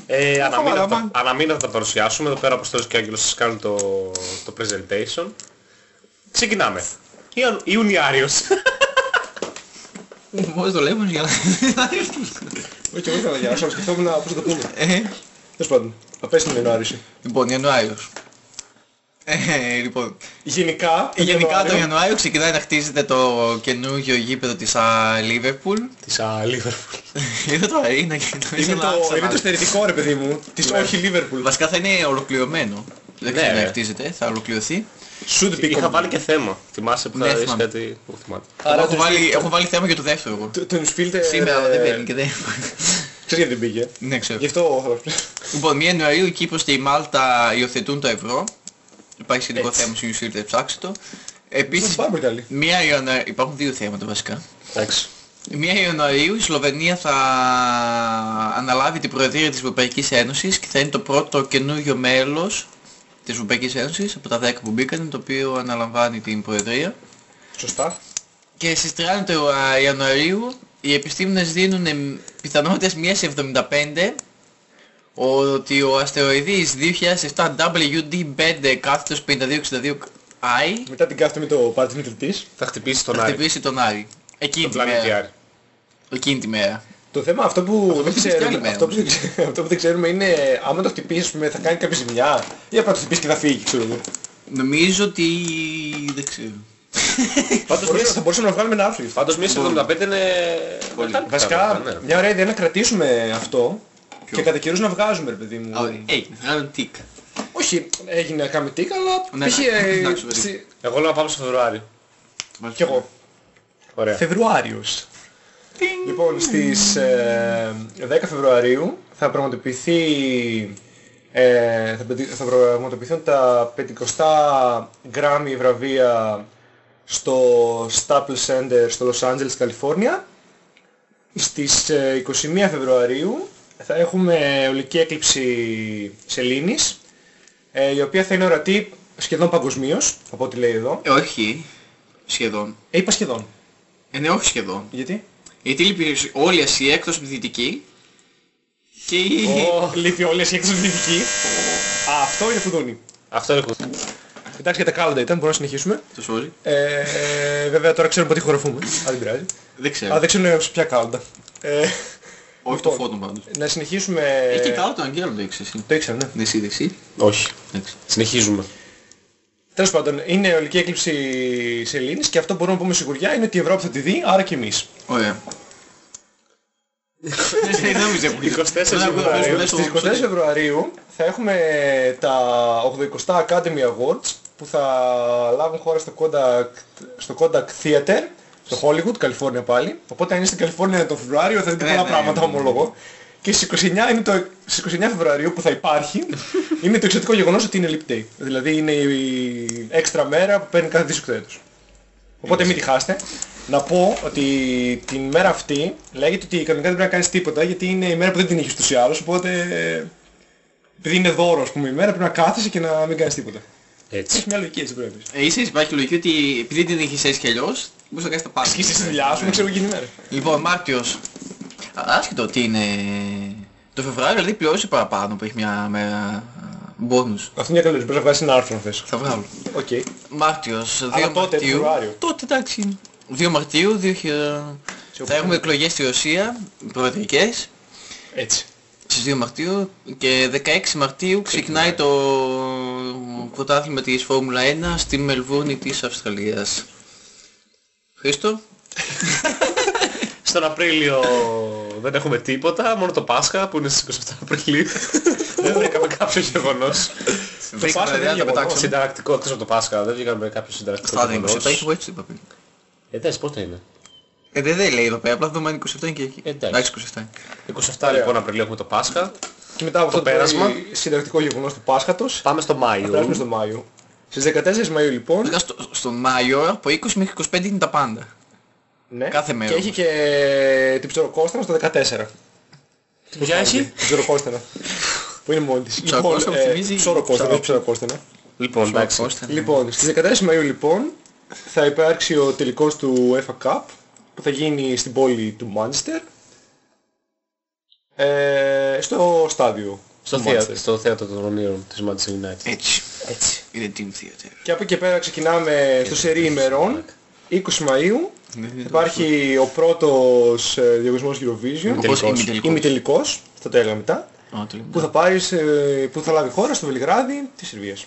Ε, αναμήνα, θα, Χαμάρα, τα- αναμήνα θα τα παρουσιάσουμε. Εδώ πέρα από Αποστόλης και ο Άγγελος σας κάνουν το, το presentation. Ξεκινάμε. Ιαν- Ιουνιάριος. Μόλις το λέμε για να... Όχι, εγώ ήθελα να διάσω, αλλά σκεφτόμουν να- πώς θα το πούμε. Ε, Τέλος πάντων, θα πες την Ιανουάριο. Λοιπόν, Ιανουάριος. Ε, λοιπόν, Γενικά, τον γενικά το Ιανουάριο- Ιανουάριο ξεκινάει να χτίζεται το καινούργιο γήπεδο της Λίβερπουλ. Της α, Liverpool. [laughs] Είδα το αρίνα και το Είναι το, είναι το στερετικό ρε παιδί μου, της όχι Λίβερπουλ. Βασικά θα είναι ολοκληρωμένο. Δεν Ναι, ξέρω να ρε. χτίζεται, θα ολοκληρωθεί. Should be Είχα complete. βάλει και θέμα. Θυμάσαι που Ναι, θα δεις θυμάμαι. κάτι που θυμάται. Άρα έχω, τους βάλει, φίλ- έχω βάλει θέμα για το δεύτερο εγώ. Του- Τον Φίλτερ... Σήμερα αλλά δεν μπαίνει και δεν... Ξέρεις γιατί δεν πήγε; ναι, ξέρω. Γι' αυτό θα μας Λοιπόν, 1 Ιανουαρίου η Κύπρος και η Μάλτα υιοθετούν το ευρώ. Υπάρχει σχετικό Έτσι. θέμα στο Newsletter, ψάξτε το. Είμαστε Επίσης, πάρα πολύ καλοί. 1 Ιανουαρίου... Υπάρχουν δύο θέματα βασικά. Εντάξει. 1 Ιανουαρίου η Σλοβενία θα αναλάβει την Προεδρία της Ευρωπαϊκής Ένωσης και θα είναι το πρώτο καινούριο μέλος της Ευρωπαϊκής Ένωσης από τα 10 που μπήκαν, το οποίο αναλαμβάνει την Προεδρία. Σωστά. Και Και στις 30 Ιανουαρίου οι επιστήμονες δίνουν εμ, πιθανότητες 1 σε 75 ότι ο αστεροειδής 2007 WD5 κάθετος 5262I μετά την κάθεται με το πάρτι μετρητής. Θα χτυπήσει τον θα Άρη. χτυπήσει τον Άρη. Εκείνη Τον τη πλανήτη μέρα. Άρη. Εκείνη τη μέρα. Το θέμα αυτό που, δεν, το χτυπήσει άλλη ξέρουμε, μέρα αυτό, που δεν, ξέ- αυτό που δεν ξέρουμε είναι άμα το χτυπήσει ας πούμε, θα κάνει κάποια ζημιά ή απλά το χτυπήσει και θα φύγει ξέρω εγώ. Νομίζω ότι... δεν ξέρω. Πάντως Μπορούμε- μία- θα μπορούσαμε να βγάλουμε ένα άρθρο γι' αυτό. Πάντως μία σε 75 είναι... Πολύ. μεγάλη Βασικά πιθανότητα, ναι. μια ωραία ιδέα είναι να κρατήσουμε αυτό Ποιο; Και κατά καιρούς να βγάζουμε ρε παιδί μου. Ε, θα κάνω τικ. Όχι έγινε να κάνουμε τίκ αλλά Ναι, π.χ. ε, εντάξει, παιδί. στη- Εγώ λέω να πάμε στο Φεβρουάριο. κι εγώ. Ωραία. Φεβρουάριος. Λοιπόν, στις ε, 10 Φεβρουαρίου θα πραγματοποιηθεί ε, θα, πεντι- θα πραγματοποιηθούν τα 50 Grammy βραβεία στο Staples Center στο Los Angeles, Καλιφόρνια. Στις ε, 21 Φεβρουαρίου θα έχουμε ολική έκλειψη σελήνης ε, η οποία θα είναι ορατή σχεδόν παγκοσμίως από ό,τι λέει εδώ. Ε, όχι. Σχεδόν. Ε, είπα σχεδόν. Ε, ναι, όχι σχεδόν. Γιατί; Γιατί λείπει όλη η Ασία εκτός από τη Δυτική. Και η... Λείπει όλη η Ασία εκτός από τη Δυτική. Α, Αυτό είναι φουδούνι. Αυτό είναι κουτί. Εντάξει για τα κάλαντα ήταν, μπορούμε να συνεχίσουμε. Το σώζει. Ε, βέβαια τώρα ξέρουμε από τι χοροφούμε. Αν δεν πειράζει. Δεν ξέρω. Α, δεν ξέρουμε σε ποια κάλαντα. Ε, Όχι το φώτο πάντως. να συνεχίσουμε... Εκεί κάτω τον Αγγέλο το έχεις εσύ. Το ήξερα, ναι. Δεν εσύ, δεν εσύ. Όχι. Εντάξει. Συνεχίζουμε. Τέλος πάντων, είναι αιωλική έκλειψη σελήνης και αυτό που μπορούμε να πούμε σιγουριά είναι ότι η Ευρώπη θα τη δει, άρα και εμείς. Ωραία. Δεν νόμιζα που 24 Φεβρουαρίου. Στις 24 Φεβρουαρίου θα έχουμε τα 80 Academy Awards που θα λάβουν χώρα στο Kodak, στο Kodak Theater, στο Hollywood, Καλιφόρνια πάλι. Οπότε αν είστε στην Καλιφόρνια τον Φεβρουάριο θα δείτε Ναι, πολλά ναι, πράγματα ναι, ναι. ομολογώ. Και στις 29, είναι το, στις 29 Φεβρουαρίου που θα υπάρχει [laughs] είναι το εξωτικό γεγονός ότι είναι Leap Day. Δηλαδή είναι η έξτρα μέρα που παίρνει κάθε δίσοκτο έτος. Οπότε μην τη χάσετε. Να πω ότι την μέρα αυτή λέγεται ότι κανονικά δεν πρέπει να κάνεις τίποτα γιατί είναι η μέρα που δεν την είχες τους ή άλλους. Οπότε επειδή είναι δώρο ας πούμε η μέρα πρέπει να κάθεσαι και να μην κάνεις τίποτα. Έτσι. Έχει μια λογική έτσι πρέπει. Ε, ίσως υπάρχει λογική ότι επειδή την έχεις έτσι κι αλλιώς, μπορείς να κάνεις τα πάντα. Ασκήσεις τη δουλειά σου, να ξέρω εκείνη η μέρα. Λοιπόν, Μάρτιος. Α, Άσχετο ότι είναι το Φεβρουάριο, δηλαδή πληρώσεις παραπάνω που έχει μια μέρα μπόνους. Αυτό είναι μια καλή λογική. Πρέπει να βγάλεις ένα άρθρο να θες. Θα βγάλω. Οκ. Μάρτιος, 2 Αλλά τότε, Μαρτίου. Φεβρουάριο. Τότε εντάξει. 2 Μαρτίου, 2... θα έχουμε εκλογές στη Ρωσία, προεδρικές, Έτσι. Στις 2 Μαρτίου και 16 Μαρτίου ξεκινάει το πρωτάθλημα της Φόρμουλα 1 στη Μελβούρνη της Αυστραλίας. Χρήστο, [laughs] Στον Απρίλιο δεν έχουμε τίποτα, μόνο το Πάσχα που είναι στις 27 Απριλίου. [laughs] δεν βρήκαμε κάποιο γεγονός. βρήκαμε Πάσχα δεν να είναι το πετάξουμε. γεγονός. Συνταρακτικό εκτός από το Πάσχα, δεν βγήκαμε κάποιο συνταρακτικό Στα 27 γεγονός. έχει εγώ έτσι το είπα πριν. Ε, δες πότε είναι. Ε, δεν δεν λέει εδώ πέρα, απλά το δούμε 27 είναι και εκεί. Εντάξει. 27. 27 λοιπόν Απριλίου έχουμε το Πάσχα. Και μετά από Το αυτό το πέρασμα. συντακτικό γεγονός του Πάσχατος Πάμε στο θα περάσουμε Μάιο. στο Μάιο. Στις 14 Μαΐου λοιπόν Βασικά στο, στο Μάιο από 20 μέχρι 25 είναι τα πάντα. ναι, κάθε μέρα και έχει και την ψωροκόστανα στο 14. Ποια έχει; Την ψωροκόστανα. που είναι μόνη της. ψωροκόστανα μου θυμίζει- Ψωροκόστανα, όχι ψωροκόστανα. Λοιπόν, εντάξει. Κώστα. Λοιπόν, στις 14 Μαΐου λοιπόν θα υπάρξει ο τελικός του FA Cup που θα γίνει στην πόλη του Μάντσεστερ ε, στο στάδιο Στο του θέατρο, Manchester. στο θέατρο των ονείρων της Manchester United. Έτσι. Έτσι. Είναι Team Theater. Και από εκεί και πέρα ξεκινάμε στο σερί ημερών 20 Μαΐου υπάρχει ο πρώτος ε, διαγωνισμός Eurovision Όπως Τελικός. ημιτελικός. ημιτελικός, θα το έλεγα μετά Α, το λέμε. που θα, πάρει, σε- που θα λάβει χώρα στο Βελιγράδι της Σερβίας.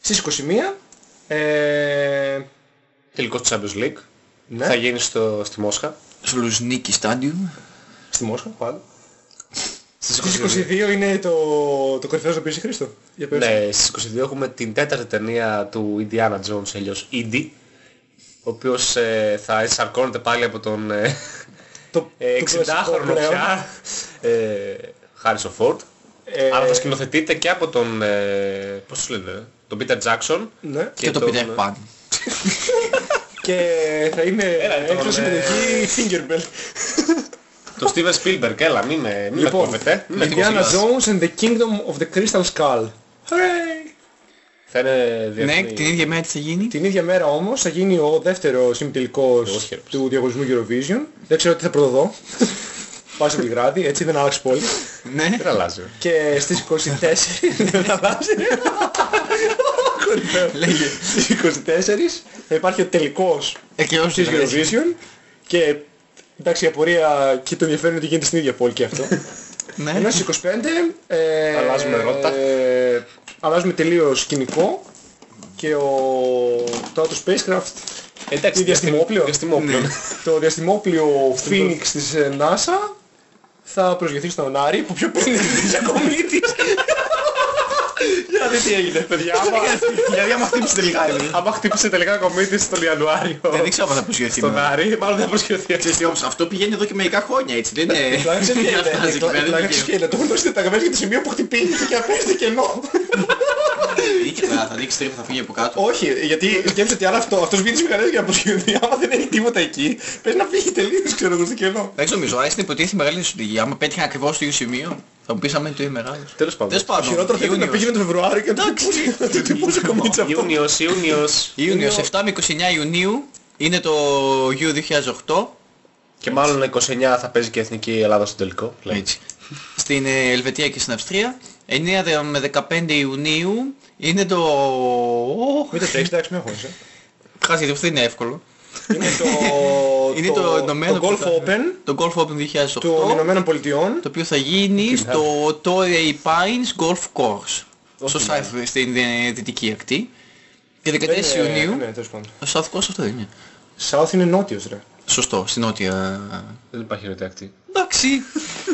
Στις 21 ε, Τελικός του Champions League. Ναι, Θα γίνει στο, στη Μόσχα. Στο Λουσνίκι Stadium. στη Μόσχα πάλι. Στις Στις 22 είναι το, το κορυφαίο στο PC Χρήστο. Για πες. Ναι, στις 22 έχουμε την τέταρτη ταινία του Indiana Jones, αλλιώς Indy, ο οποίος ε, θα εισαρκώνεται πάλι από τον ε, Το, ε, το κλασικό 60χρονο πλέον. πια ε, Harrison Ford. Ε, Άρα θα σκηνοθετείται και από τον, ε, πώς το λένε, τον Peter Jackson Ναι. Και το τον, Peter Pan. [laughs] Και θα είναι Έλα, τον, έξω ε, συμμετοχή Fingerbell. τον Steven Spielberg, έλα, μην με, μην Λοιπόν, με κόβετε. Μην με Indiana κόβετε. Jones and the Kingdom of the Crystal Skull. Hooray! Θα είναι Ναι, διεθνή. την ίδια μέρα τι θα γίνει; Την ίδια μέρα όμως θα γίνει ο δεύτερος Εγώ ημιτελικός χαίρομαι. του διαγωνισμού Eurovision. Δεν ξέρω τι θα προδοδώ. [laughs] Πάω στο Βελιγράδι, έτσι δεν άλλαξε πόλη. Ναι. Δεν αλλάζει. Και στις 24 [laughs] δεν αλλάζει. Κορυφαίο. Λέγε. Στις 24 θα υπάρχει ο τελικός Εκκαιρός της της Eurovision και εντάξει η απορία και το ενδιαφέρον είναι ότι γίνεται στην ίδια πόλη και αυτό. Ναι. Ενώ στις 25 ε, Αλλάζουμε ρότα. ε, αλλάζουμε τελείως σκηνικό και ο, το Auto Spacecraft Εντάξει, Είναι διαστημόπλαιο. διαστημόπλαιο. το διαστημόπλιο Phoenix της ε, NASA θα προσγειωθεί στον Άρη που πιο πριν είναι διακομίτης. Για να δείτε τι έγινε παιδιά. άμα- Γιατί άμα χτύπησε τελικά είναι. Άμα χτύπησε τελικά κομίτης τον Ιανουάριο Δεν ξέρω αν θα προσγειωθεί. στον μάλλον. Άρη, μάλλον δεν θα προσχεθεί. Ξέρεις τι όμως, αυτό πηγαίνει εδώ και μερικά χρόνια έτσι, δεν είναι... Πλάκα ξέρεις τι Μια είναι, φράση εκεί πλάκα- πέρα, δεν πλάκα είναι ξέρεις τι είναι. Το γνωρίζετε τα γραμμές για το σημείο που χτυπήθηκε και απέστηκε κενό. Δίκαια τώρα, θα δείξει τρύπα, θα φύγει από κάτω. Όχι, γιατί σκέψτε ότι αν αυτό, αυτός βγει τις μηχανές για να προσγειωθεί, άμα δεν έχει τίποτα εκεί, πρέπει να φύγει τελείως ξέρω εγώ στο κενό. Δεν νομίζω, άρα είναι υποτίθεται μεγάλη σου πηγή. Άμα πέτυχαν ακριβώς στο ίδιο σημείο, θα μου πεις άμα είναι το ίδιο μεγάλος. Τέλος πάντων. Τέλος πάντων, Χειρότερο θα ήταν να Ιούνιος. πήγαινε τον Φεβρουάριο και να του τυπούσε- να του τυπούσε κομίτσα αυτό. Ιούνιος, Ιούνιος. Ιούνιος, 7 με 29 Ιουνίου είναι το U 2008 Και μάλλον 29 θα παίζει και η Εθνική Ελλάδα στο τελικό. λέμε. Έτσι. Στην ε, Ελβετία και στην Αυστρία. 9 με 15 Ιουνίου είναι το... Μην το τρέξεις, εντάξει, με αγχώνεσαι. Χάσει γιατί αυτό είναι εύκολο. Είναι το, [laughs] Είναι το Ηνωμένο το Golf Πρωτάθλημα. Open Το Golf Open 2008. των Ηνωμένων Πολιτειών. το οποίο θα γίνει στο Torrey Pines Golf Course. Στο South, στην ε, δυτική ακτή. Και 14 Δεν είναι- Ιουνίου. Ναι, τέλος πάντων. Το South Coast αυτό δεν είναι. South είναι νότιος ρε. Σωστό, στην νότια. Δεν υπάρχει νότια ακτή. Εντάξει.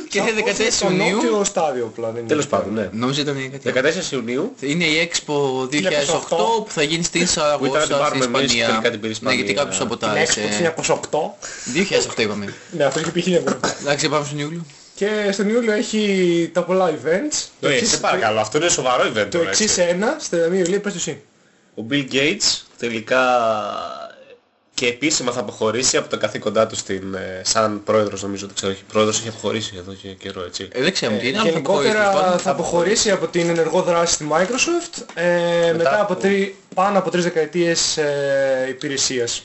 και South είναι 14 στο Ιουνίου. νότιο στάδιο απλά. δεν είναι Τέλος στο πάντων, ναι. Νόμιζα ήταν κάτι. 14 Ιουνίου Είναι η Expo 2008 1908, που θα γίνει στην Που ήταν να την Σαραγώσα στην πάρουμε εμείς, Ισπανία. τελικά την πήρε η Ναι, γιατί Ισπανία. κάποιος από Την τα... Expo σε- του 1908. 2008 είπαμε. Ναι, αυτό είχε πει 1908. Εντάξει, πάμε στον Ιούλιο. Και στον Ιούλιο έχει τα πολλά events. Το Ε, εξής- σε παρακαλώ, αυτό είναι σοβαρό event Το τώρα, εξής έτσι. ένα, στη 1 Ιουλίου πες το εσύ. Ο Bill Gates τελικά και επίσημα θα αποχωρήσει από τα καθήκοντά του στην, ε, σαν πρόεδρος νομίζω, δεν ξέρω, όχι, πρόεδρος έχει αποχωρήσει εδώ και καιρό έτσι. Ε, δεν ξέρουμε τι είναι, αλλά θα αποχωρήσει, τέλος Γενικότερα πάντων. θα αποχωρήσει από την ενεργό δράση στη Microsoft ε, μετά, από από- τρι, πάνω από τρεις δεκαετίες ε, υπηρεσίας.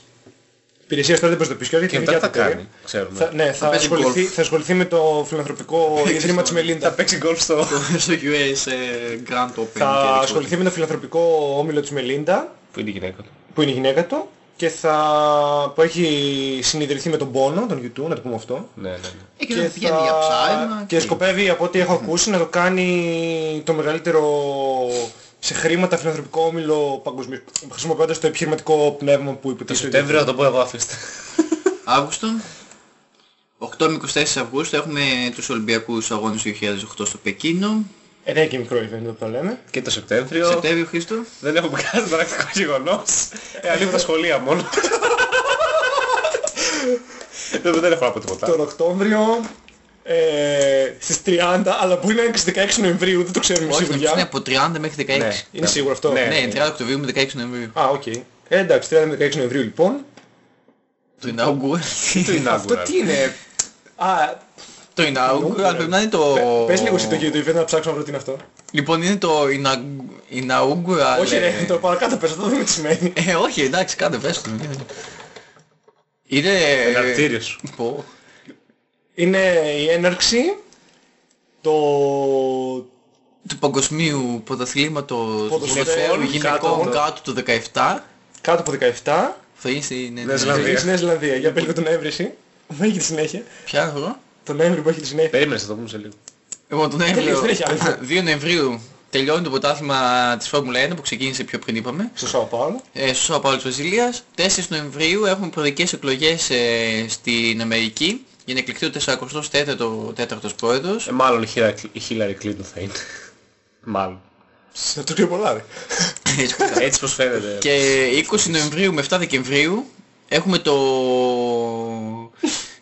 Υπηρεσίας τώρα δεν μπορείς να το πεις και όχι, Και γιατί είναι μετά δικιά θα του κάνει, εταιρεία. ξέρουμε. Θα, ναι, θα παίζει ασχοληθεί, γκολφ. θα ασχοληθεί με το φιλανθρωπικό ίδρυμα της Θα Μελίντα. παίξει γκολφ στο... [laughs] Στο US ε, Grand Open. και Θα δεν ξέρω ασχοληθεί με το φιλανθρωπικό όμιλο της Μελίντα, που είναι η γυναίκα του. που είναι η γυναίκα του, και θα, που έχει συνειδητοποιηθεί με τον πόνο, τον YouTube, να το πούμε αυτό. Ναι, ναι, ναι. τι. Ε, Και θα πηγαίνει για ψάρεμα. και σκοπεύει από ό,τι έχω ακούσει να το κάνει το μεγαλύτερο σε χρήματα φιλανθρωπικό όμιλο παγκοσμίως χρησιμοποιώντας το επιχειρηματικό πνεύμα που Το υποτίθεται. Σεπτέμβριο θα το πω εγώ αφήστε. Αύγουστο. 8 με 24 Αυγούστου έχουμε τους Ολυμπιακούς Αγώνες 2008 στο Πεκίνο. Ε, ναι, και μικρό event εδώ που το λέμε. Και το Σεπτέμβριο Σεπτέμβριο Χρήστο. δεν έχουμε κανένα πρακτικό γεγονός. Ε, ανοίγουν τα σχολεία μόνο. δεν, δεν έχω να πω τίποτα. Τον Οκτώβριο ε, στις 30, αλλά μπορεί να είναι και στις 16 Νοεμβρίου, δεν το ξέρουμε Όχι, σίγουρα. νομίζω είναι από 30 μέχρι 16. Ναι. Είναι σίγουρο αυτό; Ναι. Ναι, 30 Οκτωβρίου με 16 Νοεμβρίου. Α, οκ. Ε, εντάξει, 30 με 16 Νοεμβρίου λοιπόν. Το inaugural. Το Αυτό inaugural. τι είναι; Α, Το inaugural πρέπει να είναι το... πε- πες λίγο εσύ το κύριο του event να ψάξω να βρω τι είναι αυτό. Λοιπόν είναι το inau- inaugural... Όχι ε, ρε, το παρακάτω πες, αυτό δεν δούμε τι σημαίνει. Ε, όχι, εντάξει, κάντε πες το. Είναι... Εναρκτήριος. Πω. Είναι η έναρξη το... Του παγκοσμίου πρωταθλήματος Ποδοσφαίρου, ποδοσφαίρου γυναικών κάτω. κάτω του 17 κάτω από 17 θα γίνει στην Νέα Ζηλανδία. είναι στη Νέα Ζηλανδία. Για πες λίγο τον Νοέμβρη εσύ. Μου έχει τη συνέχεια. Ποια εγώ; Τον Νοέμβρη που έχει τη συνέχεια. Περίμενε, θα το πούμε σε λίγο. Λοιπόν, τον Νοέμβριο, Τελείως, δεν έχει άλλο. 2 Νοεμβρίου τελειώνει το πρωτάθλημα της Φόρμουλα 1 που ξεκίνησε πιο πριν είπαμε. Στο Σάο Πάολο. ε, στο Σάο Πάολο της Βραζιλίας. 4 Νοεμβρίου έχουμε προεδρικές εκλογές ε, στην Αμερική για να εκλεχθεί ο 44ο τέταρτος πρόεδρος. Ε, μάλλον η Χίλαρη- η Χίλαρη Κλίντον θα είναι. Μάλλον. Να το πιο πολλά ρε. Έτσι [laughs] που Έτσι πως φαίνεται. Και 20 Νοεμβρίου με 7 Δεκεμβρίου έχουμε το...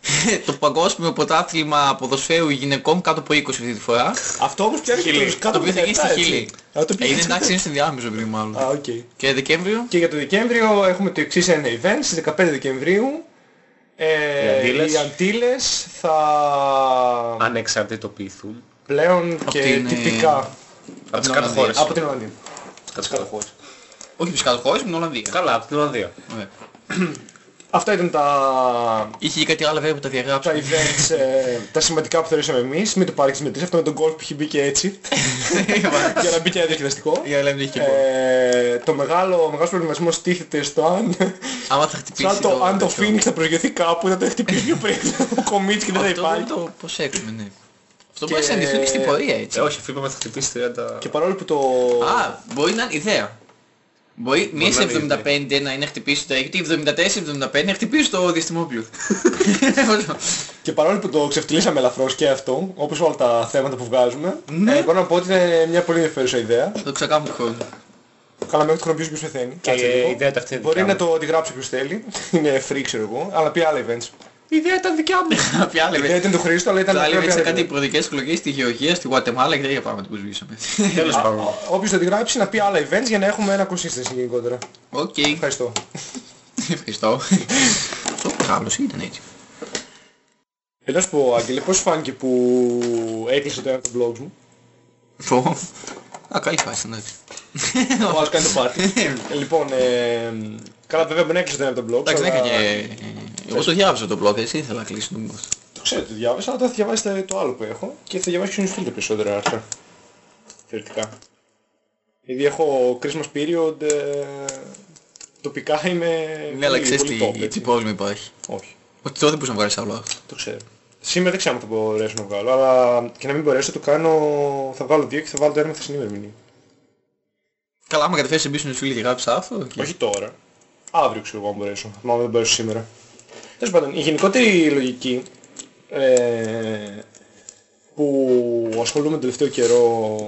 [laughs] το παγκόσμιο πρωτάθλημα ποδοσφαίρου γυναικών κάτω από 20 αυτή τη φορά. Αυτό όμως πιάνει και Χιλή. τους κάτω το από οποίο θα γίνει 17 στη έτσι. Χιλή. Α, το Ε, πήγε είναι έτσι. εντάξει, είναι στην διάμεσο επειδή μάλλον. Α, οκ. Και Δεκέμβριο; Και για το Δεκέμβριο έχουμε το εξής ένα event στις 15 Δεκεμβρίου. Ε, Οι Αντίλες. οι Αντίλες θα Ανεξαρτητοποιηθούν. πλέον Από και την, ε, τυπικά Από τις την κάτω Ολλανδία. χώρες. από την Ολλανδία. Από τις κάτω χώρες. Όχι τις κάτω χώρες, με την Ολλανδία. Καλά, από την Ολλανδία. Ωραία. Αυτά ήταν τα, Είχε και κάτι άλλο βέβαια που τα τα διαγράψαμε. events, ε, τα σημαντικά που θεωρήσαμε εμείς. Μην το πάρεις με τρεις. Αυτό με τον golf που έχει μπει και έτσι. [laughs] για να μπει και ένα διασκεδαστικό. Για να λέμε είχε και εγώ. Ε, το μεγάλο, ο μεγάλος προβληματισμός τίθεται στο αν, Άμα θα χτυπήσει σαν το, αν το τέτοιο. Phoenix θα προσγειωθεί κάπου, θα το έχει χτυπήσει πιο πριν. [laughs] Κομίτς και δεν θα Αυτό δεν υπάρχει. το προσέξουμε, ναι. Αυτό Και- μπορεί να συνδυθούν και στην πορεία έτσι. Ε, όχι, αφού είπαμε θα χτυπήσει 30... Και παρόλο που το... Α, μπορεί να είναι ιδέα. Μπορεί μία να σε είναι 75 να είναι χτυπήσει το γιατί 74-75 να χτυπήσει το διαστημόπλιο. [laughs] Και παρόλο που το ξεφτυλίσαμε ελαφρώς και αυτό, όπως όλα τα θέματα που βγάζουμε, Ναι. ε, μπορώ να πω ότι είναι μια πολύ ενδιαφέρουσα ιδέα. το ξεκάνουμε του χρόνου. Καλά μέχρι το χρόνο ποιος ποιος πεθαίνει. Και Κάτσε η λίγο. ιδέα αυτή είναι Μπορεί δικιά να το τη γράψει ποιος θέλει. Είναι free ξέρω εγώ, αλλά πει άλλα events. Η ιδέα ήταν δικιά μου. [laughs] Ποια Η ιδέα λέμε. ήταν του Χρήστο, αλλά ήταν Τα πρέπει λέμε να σε είναι κάτι event. προοδικές εκλογές στη Γεωργία, στη Γουατεμάλα και τέτοια πράγματα που ζήσαμε. [laughs] Τέλος πάντων. Α, Όποιος θα τη γράψει να πει άλλα events για να έχουμε ένα consistency γενικότερα. Οκ. Ευχαριστώ. Ευχαριστώ. Αυτό καλός ήταν έτσι. Έλα σου πω Άγγελε, πώς σου φάνηκε που έκλεισε το ένα από τα blogs μου; Πω. Α, καλή φάση, εντάξει. Ο άλλος κάνει το πάρτι. Ε, [laughs] Λοιπόν, ε, καλά βέβαια δεν έκλεισε το ένα από τα blogs. Εντάξει, δεν αλλά- έκανε Εγώ το διάβασα το blog, έτσι ήθελα να κλείσω το blog. Το ξέρω, το διάβασα, αλλά τώρα θα διαβάσετε το άλλο που έχω και θα διαβάσει και ο περισσότερα άρθρα. Θεωρητικά. Επειδή έχω Christmas period, ε, τοπικά είμαι Ναι, αλλά πολύ, ξέρεις πολύ τι, top, τι έτσι. πρόβλημα υπάρχει. Όχι, Ότι τώρα δεν μπορείς να βγάλεις άλλο αυτό. το ξέρω. Σήμερα δεν ξέρω αν θα μπορέσω να βγάλω, αλλά και να μην μπορέσω το κάνω, θα βγάλω δύο και θα βάλω το ένα με χθεσινή ημερομηνία. Καλά, άμα καταφέρεις να μπεις στους φίλοι και γράψεις άρθρο, και- Όχι τώρα. Αύριο ξέρω εγώ αν μπορέσω. Μα δεν μπορέσω σήμερα. Τέλος πάντων, η γενικότερη λογική ε, που ασχολούμαι τον τελευταίο καιρό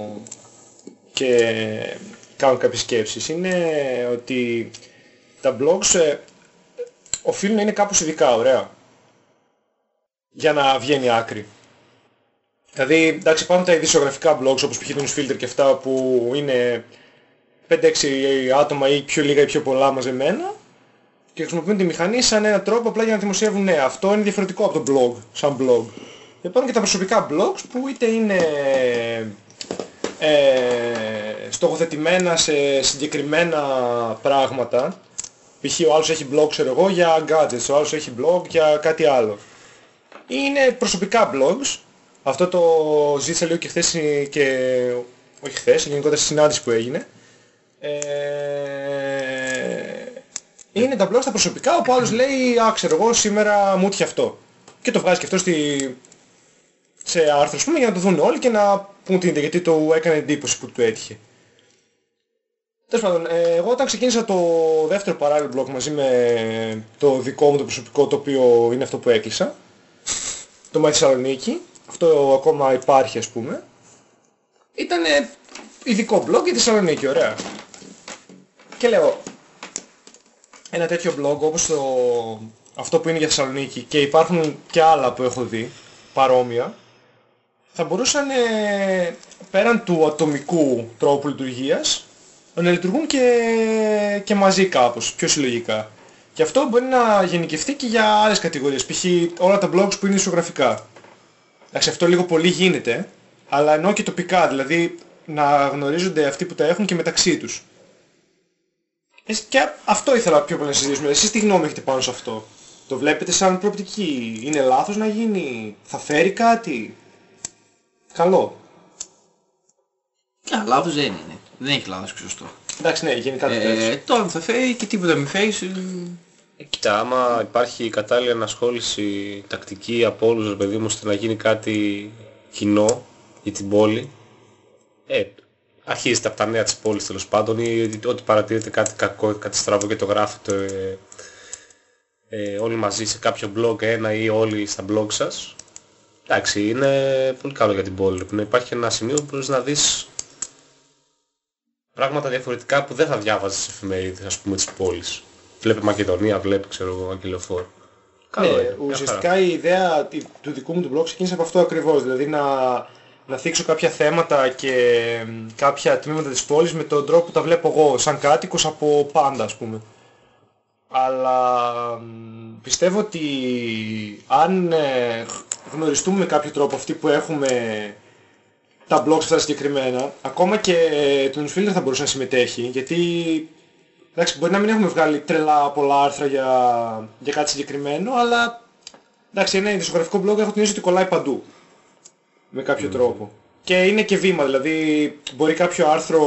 και κάνω κάποιες σκέψεις είναι ότι τα blogs ε, οφείλουν να είναι κάπως ειδικά, ωραία. Για να βγαίνει άκρη. Δηλαδή, εντάξει, υπάρχουν τα ειδησιογραφικά blogs όπως π.χ. το newsfilter και αυτά που είναι 5-6 άτομα ή πιο λίγα ή πιο πολλά μαζεμένα και χρησιμοποιούν τη μηχανή σαν έναν τρόπο απλά για να δημοσιεύουν νέα. Αυτό είναι διαφορετικό από το blog, σαν blog. Και υπάρχουν και τα προσωπικά blogs που είτε είναι ε, στοχοθετημένα σε συγκεκριμένα πράγματα. Π.χ. ο άλλος έχει blog ξέρω εγώ για gadgets, ο άλλος έχει blog για κάτι άλλο. Ή είναι προσωπικά blogs. Αυτό το ζήτησα λίγο και χθες και... όχι χθες, γενικότερα στη συνάντηση που έγινε. Ε, είναι τα blogs τα προσωπικά όπου άλλος λέει «Α, ξέρω εγώ, σήμερα μου έτυχε αυτό». Και το βγάζει και αυτό στη... σε άρθρο, ας πούμε, για να το δουν όλοι και να πούν τι είναι, γιατί το έκανε εντύπωση που του έτυχε. Τέλος πάντων, ε, εγώ όταν ξεκίνησα το δεύτερο παράλληλο blog μαζί με το δικό μου το προσωπικό, το οποίο είναι αυτό που έκλεισα, το Μάτι Θεσσαλονίκη, αυτό ακόμα υπάρχει ας πούμε, ήταν ειδικό blog για τη Θεσσαλονίκη, ωραία. Και λέω, ένα τέτοιο blog όπως το, αυτό που είναι για Θεσσαλονίκη και υπάρχουν και άλλα που έχω δει, παρόμοια, θα μπορούσαν ε, πέραν του ατομικού τρόπου λειτουργίας να λειτουργούν και, και μαζί κάπως, πιο συλλογικά. Και αυτό μπορεί να γενικευτεί και για άλλες κατηγορίες, π.χ. όλα τα blogs που είναι ισογραφικά. Εντάξει, αυτό λίγο πολύ γίνεται, αλλά εννοώ και τοπικά, δηλαδή να γνωρίζονται αυτοί που τα έχουν και μεταξύ τους. Εσ- Και αυτό ήθελα πιο πολύ να συζητήσουμε. Εσείς τι γνώμη έχετε πάνω σε αυτό; Το βλέπετε σαν προοπτική; Είναι λάθος να γίνει; Θα φέρει κάτι; Καλό. Κα, λάθος δεν είναι. Δεν έχει λάθος και σωστό. Εντάξει, ναι, γενικά το Ε, ε, τώρα θα φέρει και τίποτα μην φέρει. ε, Ε, Κοίτα, άμα υπάρχει κατάλληλη ανασχόληση τακτική από όλους, ρε παιδί μου, ώστε να γίνει κάτι κοινό για την πόλη, ε, αρχίζεται από τα νέα της πόλης τέλος πάντων ή ότι παρατηρείτε κάτι κακό, κάτι στραβό και το γράφετε ε, ε, όλοι μαζί σε κάποιο blog, ένα ή όλοι στα blog σας. Εντάξει, είναι πολύ καλό για την πόλη. Να υπάρχει ένα σημείο που μπορείς να δεις πράγματα διαφορετικά που δεν θα διάβαζες στις εφημερίδες, ας πούμε, της πόλης. Βλέπε Μακεδονία, βλέπεις, ξέρω εγώ, Αγγελοφόρ. Καλό είναι. ναι, μια χαρά. ουσιαστικά η ιδέα τη- του δικού μου του blog ξεκίνησε από αυτό ακριβώς. Δηλαδή να, να θίξω κάποια θέματα και μ, κάποια τμήματα της πόλης με τον τρόπο που τα βλέπω εγώ σαν κάτοικος από πάντα ας πούμε. Αλλά μ, πιστεύω ότι αν ε, γνωριστούμε με κάποιο τρόπο αυτοί που έχουμε τα blogs αυτά συγκεκριμένα, ακόμα και το newsfilter θα μπορούσε να συμμετέχει, γιατί εντάξει, μπορεί να μην έχουμε βγάλει τρελά πολλά άρθρα για, για κάτι συγκεκριμένο, αλλά εντάξει, ένα ειδησιογραφικό blog έχω την αίσθηση ότι κολλάει παντού. Με κάποιο τρόπο. Και είναι και βήμα, δηλαδή μπορεί κάποιο άρθρο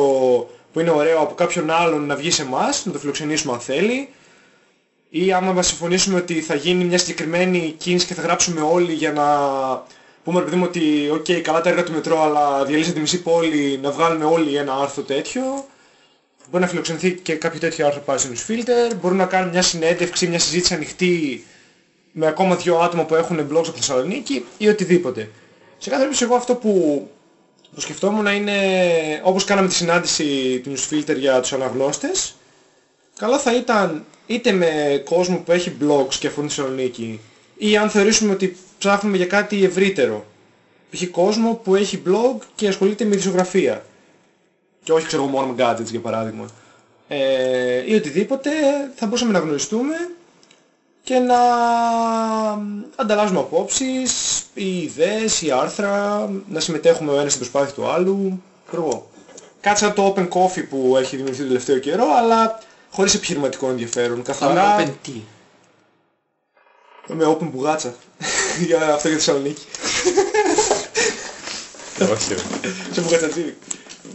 που είναι ωραίο από κάποιον άλλον να βγει σε εμάς, να το φιλοξενήσουμε αν θέλει, ή άμα μας συμφωνήσουμε ότι θα γίνει μια συγκεκριμένη κίνηση και θα γράψουμε όλοι για να πούμε ρε παιδί μου ότι οκ καλά τα έργα του μετρό αλλά διαλύσατε τη μισή πόλη να βγάλουμε όλοι ένα άρθρο τέτοιο μπορεί να φιλοξενηθεί και κάποιο τέτοιο άρθρο πάλι στο newsfilter μπορούμε να κάνουμε μια συνέντευξη, μια συζήτηση ανοιχτή με ακόμα δύο άτομα που έχουν blogs από Θεσσαλονίκη ή οτιδήποτε σε κάθε περίπτωση εγώ αυτό που, που σκεφτόμουν είναι όπως κάναμε τη συνάντηση του newsfilter για τους αναγνώστες Καλό θα ήταν είτε με κόσμο που έχει blogs και αφορούν τη Θεσσαλονίκη ή αν θεωρήσουμε ότι ψάχνουμε για κάτι ευρύτερο. Π.χ. κόσμο που έχει blog και ασχολείται με ειδησιογραφία. Και όχι ξέρω εγώ μόνο με gadgets για παράδειγμα. Ε, ή οτιδήποτε θα μπορούσαμε να γνωριστούμε και να ανταλλάσσουμε απόψεις ή ιδέες ή άρθρα, να συμμετέχουμε ο ένας στην προσπάθεια του άλλου. Ξέρω εγώ. Κάτι σαν το Open Coffee που έχει δημιουργηθεί το τελευταίο καιρό, αλλά χωρίς επιχειρηματικό ενδιαφέρον. Θα Καθαρά... μου τι. Με open μπουγάτσα. [laughs] για αυτό για τη Θεσσαλονίκη. Όχι ρε. Σε μπουγατσατζίδι.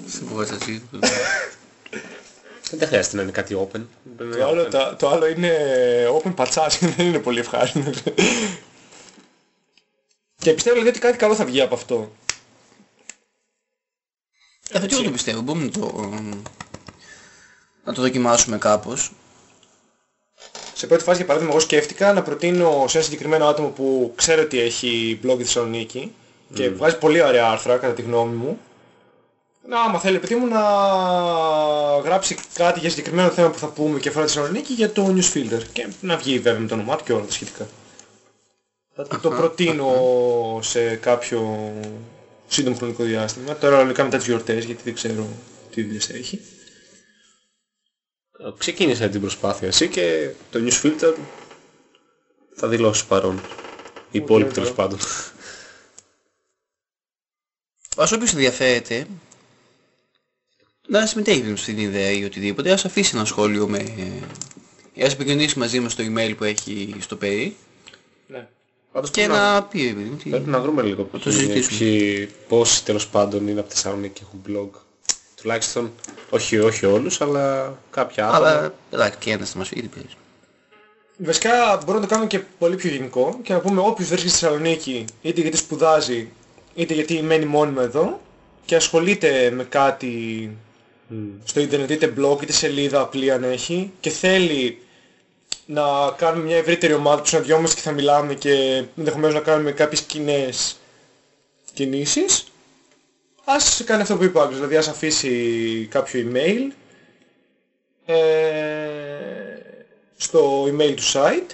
Στην Πουγατσατσί. [laughs] Δεν χρειάζεται να είναι κάτι open. Πρέπει να Το άλλο, είναι open. το, το άλλο είναι open πατσάς, [laughs] δεν είναι πολύ ευχάριστο. Και πιστεύω δηλαδή ότι κάτι καλό θα βγει από αυτό. Αυτό και εγώ το πιστεύω. Μπορούμε να το, να το δοκιμάσουμε κάπως. Σε πρώτη φάση για παράδειγμα εγώ σκέφτηκα να προτείνω σε ένα συγκεκριμένο άτομο που ξέρω ότι έχει blog στη Θεσσαλονίκη και βγάζει πολύ ωραία άρθρα κατά τη γνώμη μου να άμα θέλει παιδί μου να γράψει κάτι για συγκεκριμένο θέμα που θα πούμε και αφορά τη Θεσσαλονίκη για το newsfilter και να βγει βέβαια με το όνομά του και όλα τα σχετικά. Θα του το προτείνω σε κάποιο σύντομο χρονικό διάστημα. Τώρα λογικά μετά τις γιορτές γιατί δεν ξέρω τι δουλειές έχει. Ξεκίνησε την προσπάθεια εσύ και το newsfilter θα δηλώσει παρόν. Οι υπόλοιποι τέλος πάντων. Ας όποιος ενδιαφέρεται να συμμετέχει παιδί μου, στην ιδέα ή οτιδήποτε, ας αφήσει ένα σχόλιο με... ή ας επικοινωνήσει μαζί μας στο email που έχει στο ΠΕΗ Ναι. Πάντως και πρέπει να- να πει ρε παιδί μου, τι- Πρέπει να βρούμε λίγο το συζητήσουμε. ποιοι, πόσοι τέλος πάντων είναι από τη Θεσσαλονίκη και έχουν blog. Τουλάχιστον, όχι, όχι όλους, αλλά κάποια άτομα. Αλλά εντάξει και ένας θα μας πει τι παίζει. Βασικά μπορούμε να το κάνουμε και πολύ πιο γενικό και να πούμε όποιος βρίσκεται στη Θεσσαλονίκη είτε γιατί σπουδάζει είτε γιατί μένει μόνιμα εδώ και ασχολείται με κάτι στο ίντερνετ είτε blog είτε σελίδα απλή αν έχει και θέλει να κάνουμε μια ευρύτερη ομάδα που συναντιόμαστε και θα μιλάμε και ενδεχομένως να κάνουμε κάποιες κοινές κινήσεις ας κάνει αυτό που είπε ο Άγγλος, δηλαδή ας αφήσει κάποιο email ε, στο email του site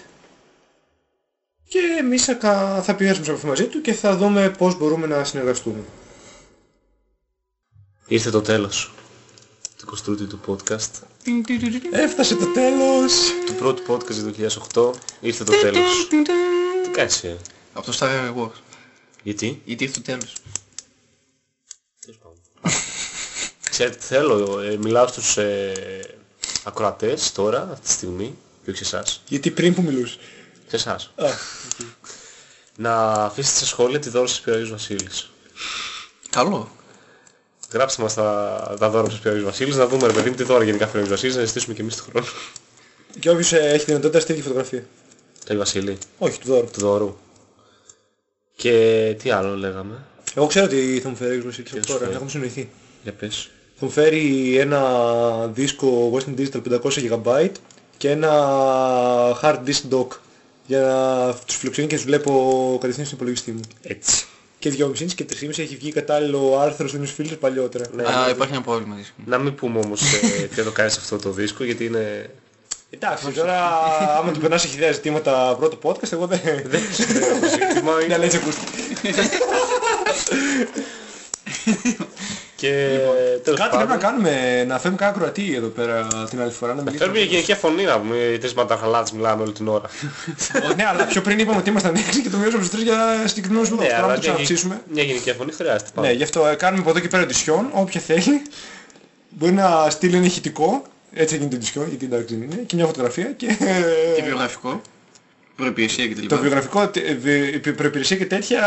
και εμείς θα, κα- θα πηγαίνουμε σε επαφή μαζί του και θα δούμε πώς μπορούμε να συνεργαστούμε. Ήρθε το τέλος του 23ου του podcast. Έφτασε το τέλος! Του πρώτου podcast του 2008 ήρθε το τέλος. Τι κάνεις ε; Από το Star Wars. Γιατί; Γιατί ήρθε το τέλος. Ξέρετε τι θέλω, ε, μιλάω στους ε, ακροατές τώρα, αυτή τη στιγμή, και όχι σε εσάς. Γιατί πριν που μιλούσες. Σε εσάς. Α, Να αφήσετε σε σχόλια τη δώρα σας πει ο Άγιος Βασίλης. Καλό. Γράψτε μας τα, τα δώρα που σας πει ο Άγιος Βασίλης, να δούμε ρε παιδί μου τι δώρα γενικά φέρει ο Άγιος Βασίλης, να ζητήσουμε και εμείς του χρόνου. και όποιος ε, έχει δυνατότητα στείλει φωτογραφία. Το Άγιο Βασίλη, Όχι, του δώρου. του δώρου. Και τι άλλο λέγαμε, Εγώ ξέρω τι θα μου φέρει η Βασίλης Τι από σου τώρα, φέρει; έχουμε συνοηθεί. για πες. Θα μου φέρει ένα δίσκο Western Digital 500 GB και ένα hard disk dock για να τους φιλοξενεί και τους βλέπω κατευθείαν στον υπολογιστή μου. Έτσι. Και 2,5 και 3,5 έχει βγει κατάλληλο άρθρο στο newsfilter παλιότερα. Α, υπάρχει ένα πρόβλημα. δεις. Να μην πούμε όμως ε, [laughs] τι θα το κάνεις αυτό το δίσκο, γιατί είναι... Εντάξει, τώρα άμα του περνάς ιδέα ζητήματα πρώτο podcast, εγώ δεν... Δεν ξέρω το ζήτημα, [laughs] Ναι, είναι... αλλά έτσι ακούστηκε. Και τέλος Λοιπόν, Κάτι πρέπει να πάντων... κάνουμε, να φέρουμε κάποιο κροατή εδώ πέρα την άλλη φορά να μιλήσουμε. Φέρουμε για γενική φωνή να πούμε, οι τρεις μανταχαλάτες μιλάμε όλη την ώρα. [laughs] ναι, αλλά πιο πριν είπαμε ότι ήμασταν έξι και το μειώσαμε στους τρεις για συγκεκριμένους λόγους. Ναι, Τώρα να αλλά το μια, γε- ξαναψήσουμε. μια γενική φωνή χρειάζεται Ναι, πάντα. γι' αυτό ε, κάνουμε από εδώ και πέρα εντυσιόν, όποια θέλει. Μπορεί να στείλει ένα ηχητικό, έτσι έγινε το εντυσιόν, γιατί εντάξει δεν είναι, και μια φωτογραφία και... Και βιογραφικό. Προϋπηρεσία κτλ. Το βιογραφικό, τε- βι- η προϋπηρεσία και τέτοια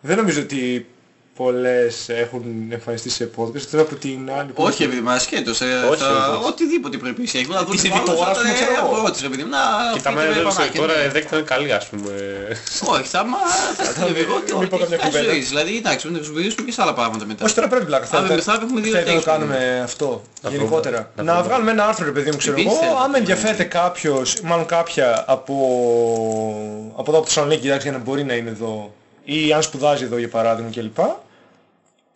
δεν νομίζω ότι πολλές έχουν εμφανιστεί σε podcast. Τώρα από την άλλη... που- Όχι, επειδή μας σκέτος. ε, Όχι, θα- όχι. Οτιδήποτε προϋπηρεσία έχει. Να δουν Είσαι πάνω, διτόρας, θα πούμε, ξέρω εγώ. το- Ρώτησε, παιδί μου, να Κοίτα φύγετε με με έδωσε πανάκια, τώρα ναι. δέκτη είναι καλή ας πούμε. Όχι, θα μα... Θα διαβεβαιώ μην πω καμιά κουβέντα. Δηλαδή, εντάξει, να χρησιμοποιήσουμε και σε άλλα πράγματα μετά. Όχι τώρα πρέπει πλάκα. Αύριο Θέλετε- μεθαύριο έχουμε δύο θέλετε να το takes, κάνουμε αυτό Να γενικότερα. βρούμε- να Να βρούμε. βγάλουμε ένα άρθρο ρε παιδί μου ξέρω Επίσης εγώ. θέλετε. Άμα ενδιαφέρεται κάποιος, μάλλον κάποια από, από εδώ από τη Θεσσαλονίκη εντάξει, για να μπορεί να είναι εδώ ή αν σπουδάζει εδώ για παράδειγμα κλπ.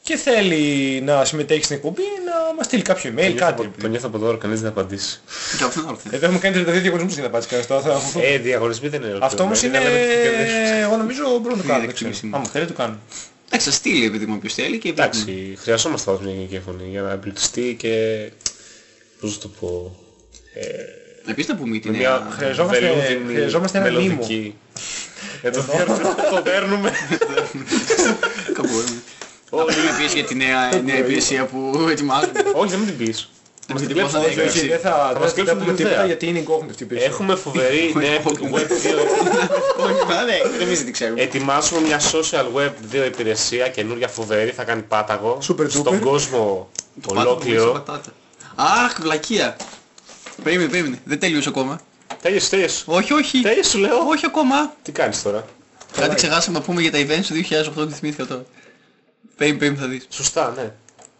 Και θέλει να συμμετέχει στην εκπομπή να μας στείλει κάποιο email, Το νιώθω κάτι. από- Το νιώθω από τώρα κανείς δεν θα απαντήσει. Και αυτό είναι άλλο θέμα. Εδώ έχουμε κάνει 32 διαγωνισμούς για να απάντηση κανένας. τώρα θα- Ε, διαγωνισμοί δεν είναι Αυτό όμως είναι, ολοκληρωμένοι, αλλά δεν θα κερδίσουν. εγώ νομίζω μπορούμε να το κάνουμε. δεν ξέρω. εκτίμηση. Άμα θέλει το κάνουμε. Εντάξει, θα στείλει επειδή μου όποιος θέλει και βλέπουμε. Εντάξει, χρειαζόμαστε πάντως μια γενική φωνή για να εμπλουτιστεί και... Πώς να το πω... Ε, Επίσης να πούμε την με νέα... μια χρειαζόμαστε- βελούδινη, χρειαζόμαστε ένα μελωδική. Ε, το δέρνουμε, [laughs] το δέρνουμε. Κάπου μπορούμε. Να πούμε επίσης για τη νέα [laughs] νέα υπηρεσία που ετοιμάζουμε. Όχι, δεν μην την πεις. Είμαστε κλέψουν τυπώσα όλα, δέκα, έτσι. Όχι, δεν θα, Θα δεν μας θα κλέψουν πούμε την τίποτα ιδέα. γιατί είναι incognito αυτή πίσω. Έχουμε φοβερή [laughs] νέα Web 2. [laughs] Ναι, δεν εμείς δεν ξέρουμε. Ετοιμάσουμε μια social web 2 υπηρεσία καινούρια φοβερή, θα κάνει πάταγο Super στον duper. κόσμο Πάτο χωρίς ολόκληρο. πατάτα. Αχ, βλακεία. Περίμενε, περίμενε. Δεν τέλειωσε ακόμα. Τέλειωσε, τέλειωσε. Όχι, όχι. Τέλειωσε σου λέω. Όχι ακόμα. Τι κάνεις τώρα; Κάτι ξεχάσαμε να πούμε για τα events του 2008 και θυμήθηκα τώρα. Περίμενε, περίμενε θα δεις. Σωστά, ναι.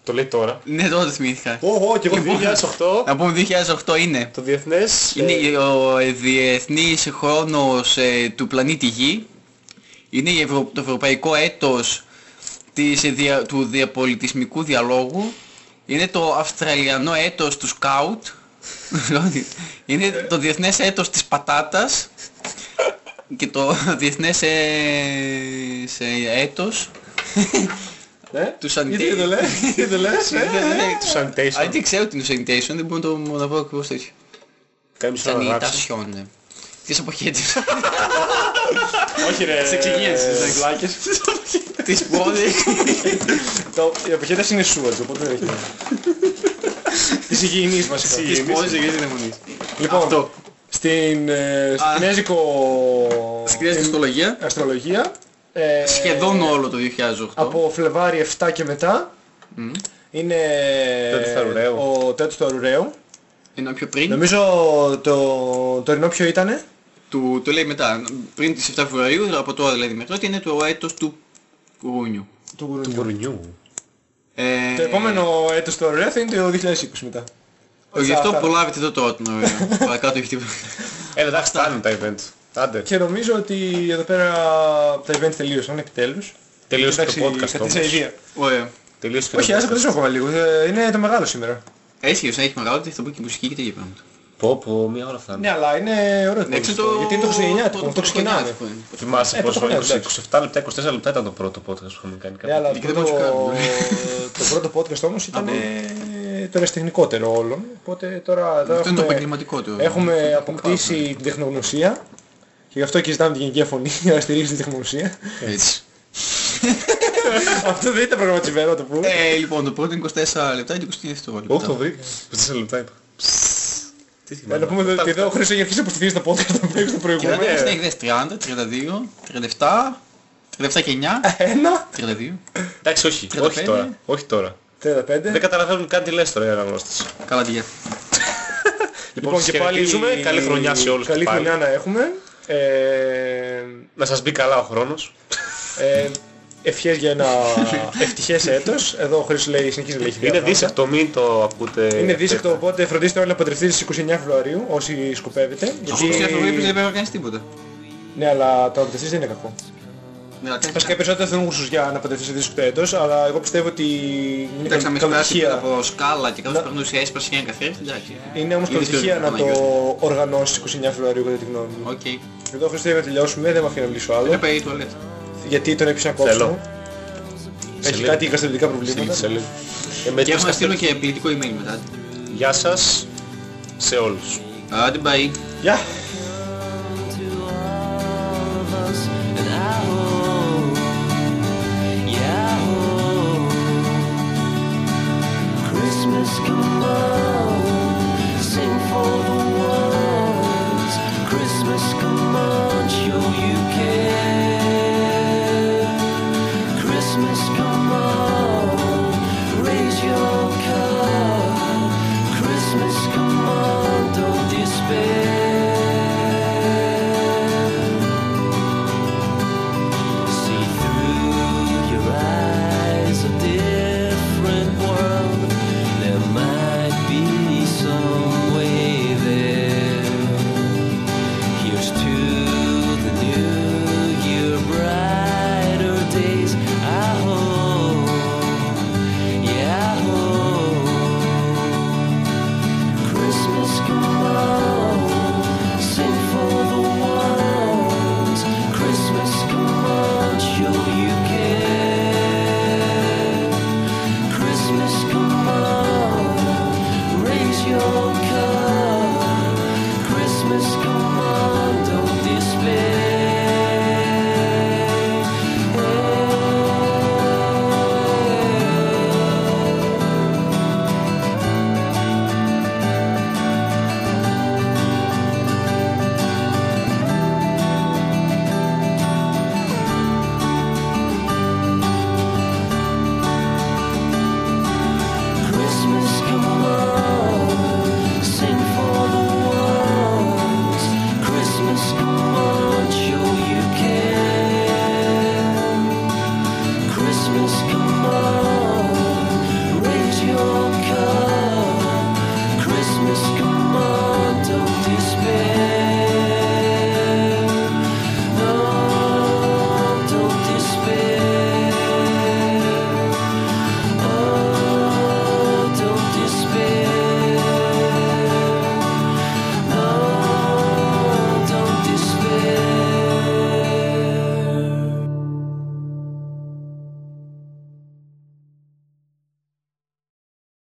Το λέει τώρα. Ναι, τώρα το θυμήθηκα. Ω, ω, και εγώ Το δύο. 2008 Να πούμε 2008 είναι. το διεθνές... ε, Είναι ο ε, διεθνής χρόνος ε, του πλανήτη Γη. Είναι η Ευρω- το ευρωπαϊκό έτος της, ε, δια- του διαπολιτισμικού διαλόγου. Είναι το αυστραλιανό έτος του σκάουτ. είναι το διεθνές έτος της πατάτας. Και το διεθνές ε, σε έτος Ναι, του γιατί το λες, γιατί το λες, ε, ε. του sanitation. Αν δεν ξέρω τι είναι το sanitation, δεν μπορώ να το να πω ακριβώς τέτοιο. Κάνεις μισό να γράψεις. Sanitation, ναι. Τις αποχέτευσα. [laughs] Όχι ρε. Σε εξηγήσεις, ε, δεν πλάκες. Τις πρώτες. Το- Η αποχέτευση είναι σούαρτ, οπότε δεν έχει νόημα. Της υγιεινής βασικά. Τις πρώτες εγγύες δαιμονής. Λοιπόν, Αυτό. στην ε, Α. στην κινέζικο... Στην κυρία αστρολογία. αστρολογία, ε, Σχεδόν όλο το 2008. από Φλεβάρι 7 και μετά, Μμ. είναι Τέτος του Αρουραίου. ο τέτος του Αρουραίου. Ενώ πιο πριν. Νομίζω το τωρινό ποιο ήτανε; Του, το λέει μετά. Πριν τις 7 Φεβρουαρίου, από τώρα δηλαδή μέχρι τότε, είναι το έτος του Κουρούνιου. Του Γουρουνιού. Μπουρνιού. Ε, Το επόμενο έτος του Αρουραίου θα είναι το 2020 μετά. Γι' Αυτά, αυτό αυτά. προλάβετε εδώ τώρα τον Αύριο. Παρακάτω έχει τίποτα. Ε, εντάξει, φτάνουν τα event. Άντε. Και νομίζω ότι εδώ πέρα τα events τελείωσαν επιτέλους. Τελείωσε το Εντάξει, podcast κρατήσα όμως. ιδέα. Ωραία. Τελείωσε και Όχι, το ας το podcast. κρατήσουμε ακόμα λίγο. Ε, Είναι το μεγάλο σήμερα. Έσχυρος, έχει μεγάλο, θα πω και μουσική και τέτοια πράγματα. Πω πω, μία ώρα φτάνει. Ναι, αλλά είναι ωραίο Ναι, podcast. το... Γιατί είναι το Χριστουγεννιάτικο, αυτό ξεκινάμε. πρωτοχρονιάτικο είναι. Θυμάσαι Ε, πόσο, πρωτοχρονιά, 20 27 λεπτά, 24 λεπτά ήταν το πρώτο podcast που είχαμε κάνει Ναι, αλλά κάποιο. Και το δεν μπορείς να πρώτο, κάνεις. το πρώτο podcast όμως ήταν το ερασιτεχνικότερο όλων. Οπότε τώρα, τώρα Αυτό είναι το έχουμε, επαγγελματικό του. έχουμε αποκτήσει την τεχνογνωσία και γι' αυτό και ζητάμε την γενική φωνή για να στηρίξει την τεχνογνωσία. Έτσι. αυτό δεν ήταν προγραμματισμένο να το πούμε. Ε, λοιπόν, το πρώτο είναι 24 λεπτά και 20 δευτερόλεπτα. Όχι, το βρήκα. 24 λεπτά είπα. Τι Ε, θυμάμαι. να πούμε ότι εδώ ο Χρήστος έχει αρχίσει να αποθυθεί στο podcast το πρωί στο Και προηγούμενο. βέβαια έχει δες 30, 32, 37, 37 και 9, Ένα, 32. Εντάξει, όχι, 35. όχι τώρα. Όχι τώρα. 35. Δεν καταλαβαίνουν καν τι λες τώρα οι αναγνώστες. Καλά τη γεια. Λοιπόν, και πάλι χαιρετίζουμε. Καλή χρονιά σε όλους Καλή και πάλι. χρονιά να έχουμε. Ε, Να σας μπει καλά ο χρόνος. ε, ευχές για ένα [laughs] ευτυχές έτος. Εδώ ο Χρήστος λέει, συνεχίζει να λέει Είναι δίσεκτο, μην το ακούτε. Είναι δίσεκτο, οπότε φροντίστε όλοι να παντρευτείτε στις 29 Φεβρουαρίου, όσοι σκοπεύετε. Αφού και αυτό δεν πρέπει να κάνεις τίποτα. Ναι, αλλά το να παντρευτείς δεν είναι κακό. Ναι, αλλά κάνεις- Βασικά οι περισσότεροι θέλουν γούσους για να παντρευτείς σε δύσκολο έτος, αλλά εγώ πιστεύω ότι είναι Εντάξει, να με σπάσει καλοτυχία. από σκάλα και κάποιος περνούσε έσπασε για ένα καφέ, εντάξει. Είναι όμως Είναι καλοτυχία δύσκολο να να το οργανώσεις 29 Φεβρουαρίου κατά τη γνώμη μου. Οκ. Εδώ Χρήστο για να τελειώσουμε, δεν με αφήνω να μιλήσω Είναι άλλο. πάει η τουαλέτα. Γιατί τον έπεισε να Θέλω. κόψω. Έχει λίγο. κάτι γαστρολιτικά Σε προβλήματα. λίγο, σε λίγο. Ε, με Και έχουμε να τις στείλουμε και πληκτικό email μετά. Γεια σας σε όλους. Άντε, bye. Γεια! And I come on.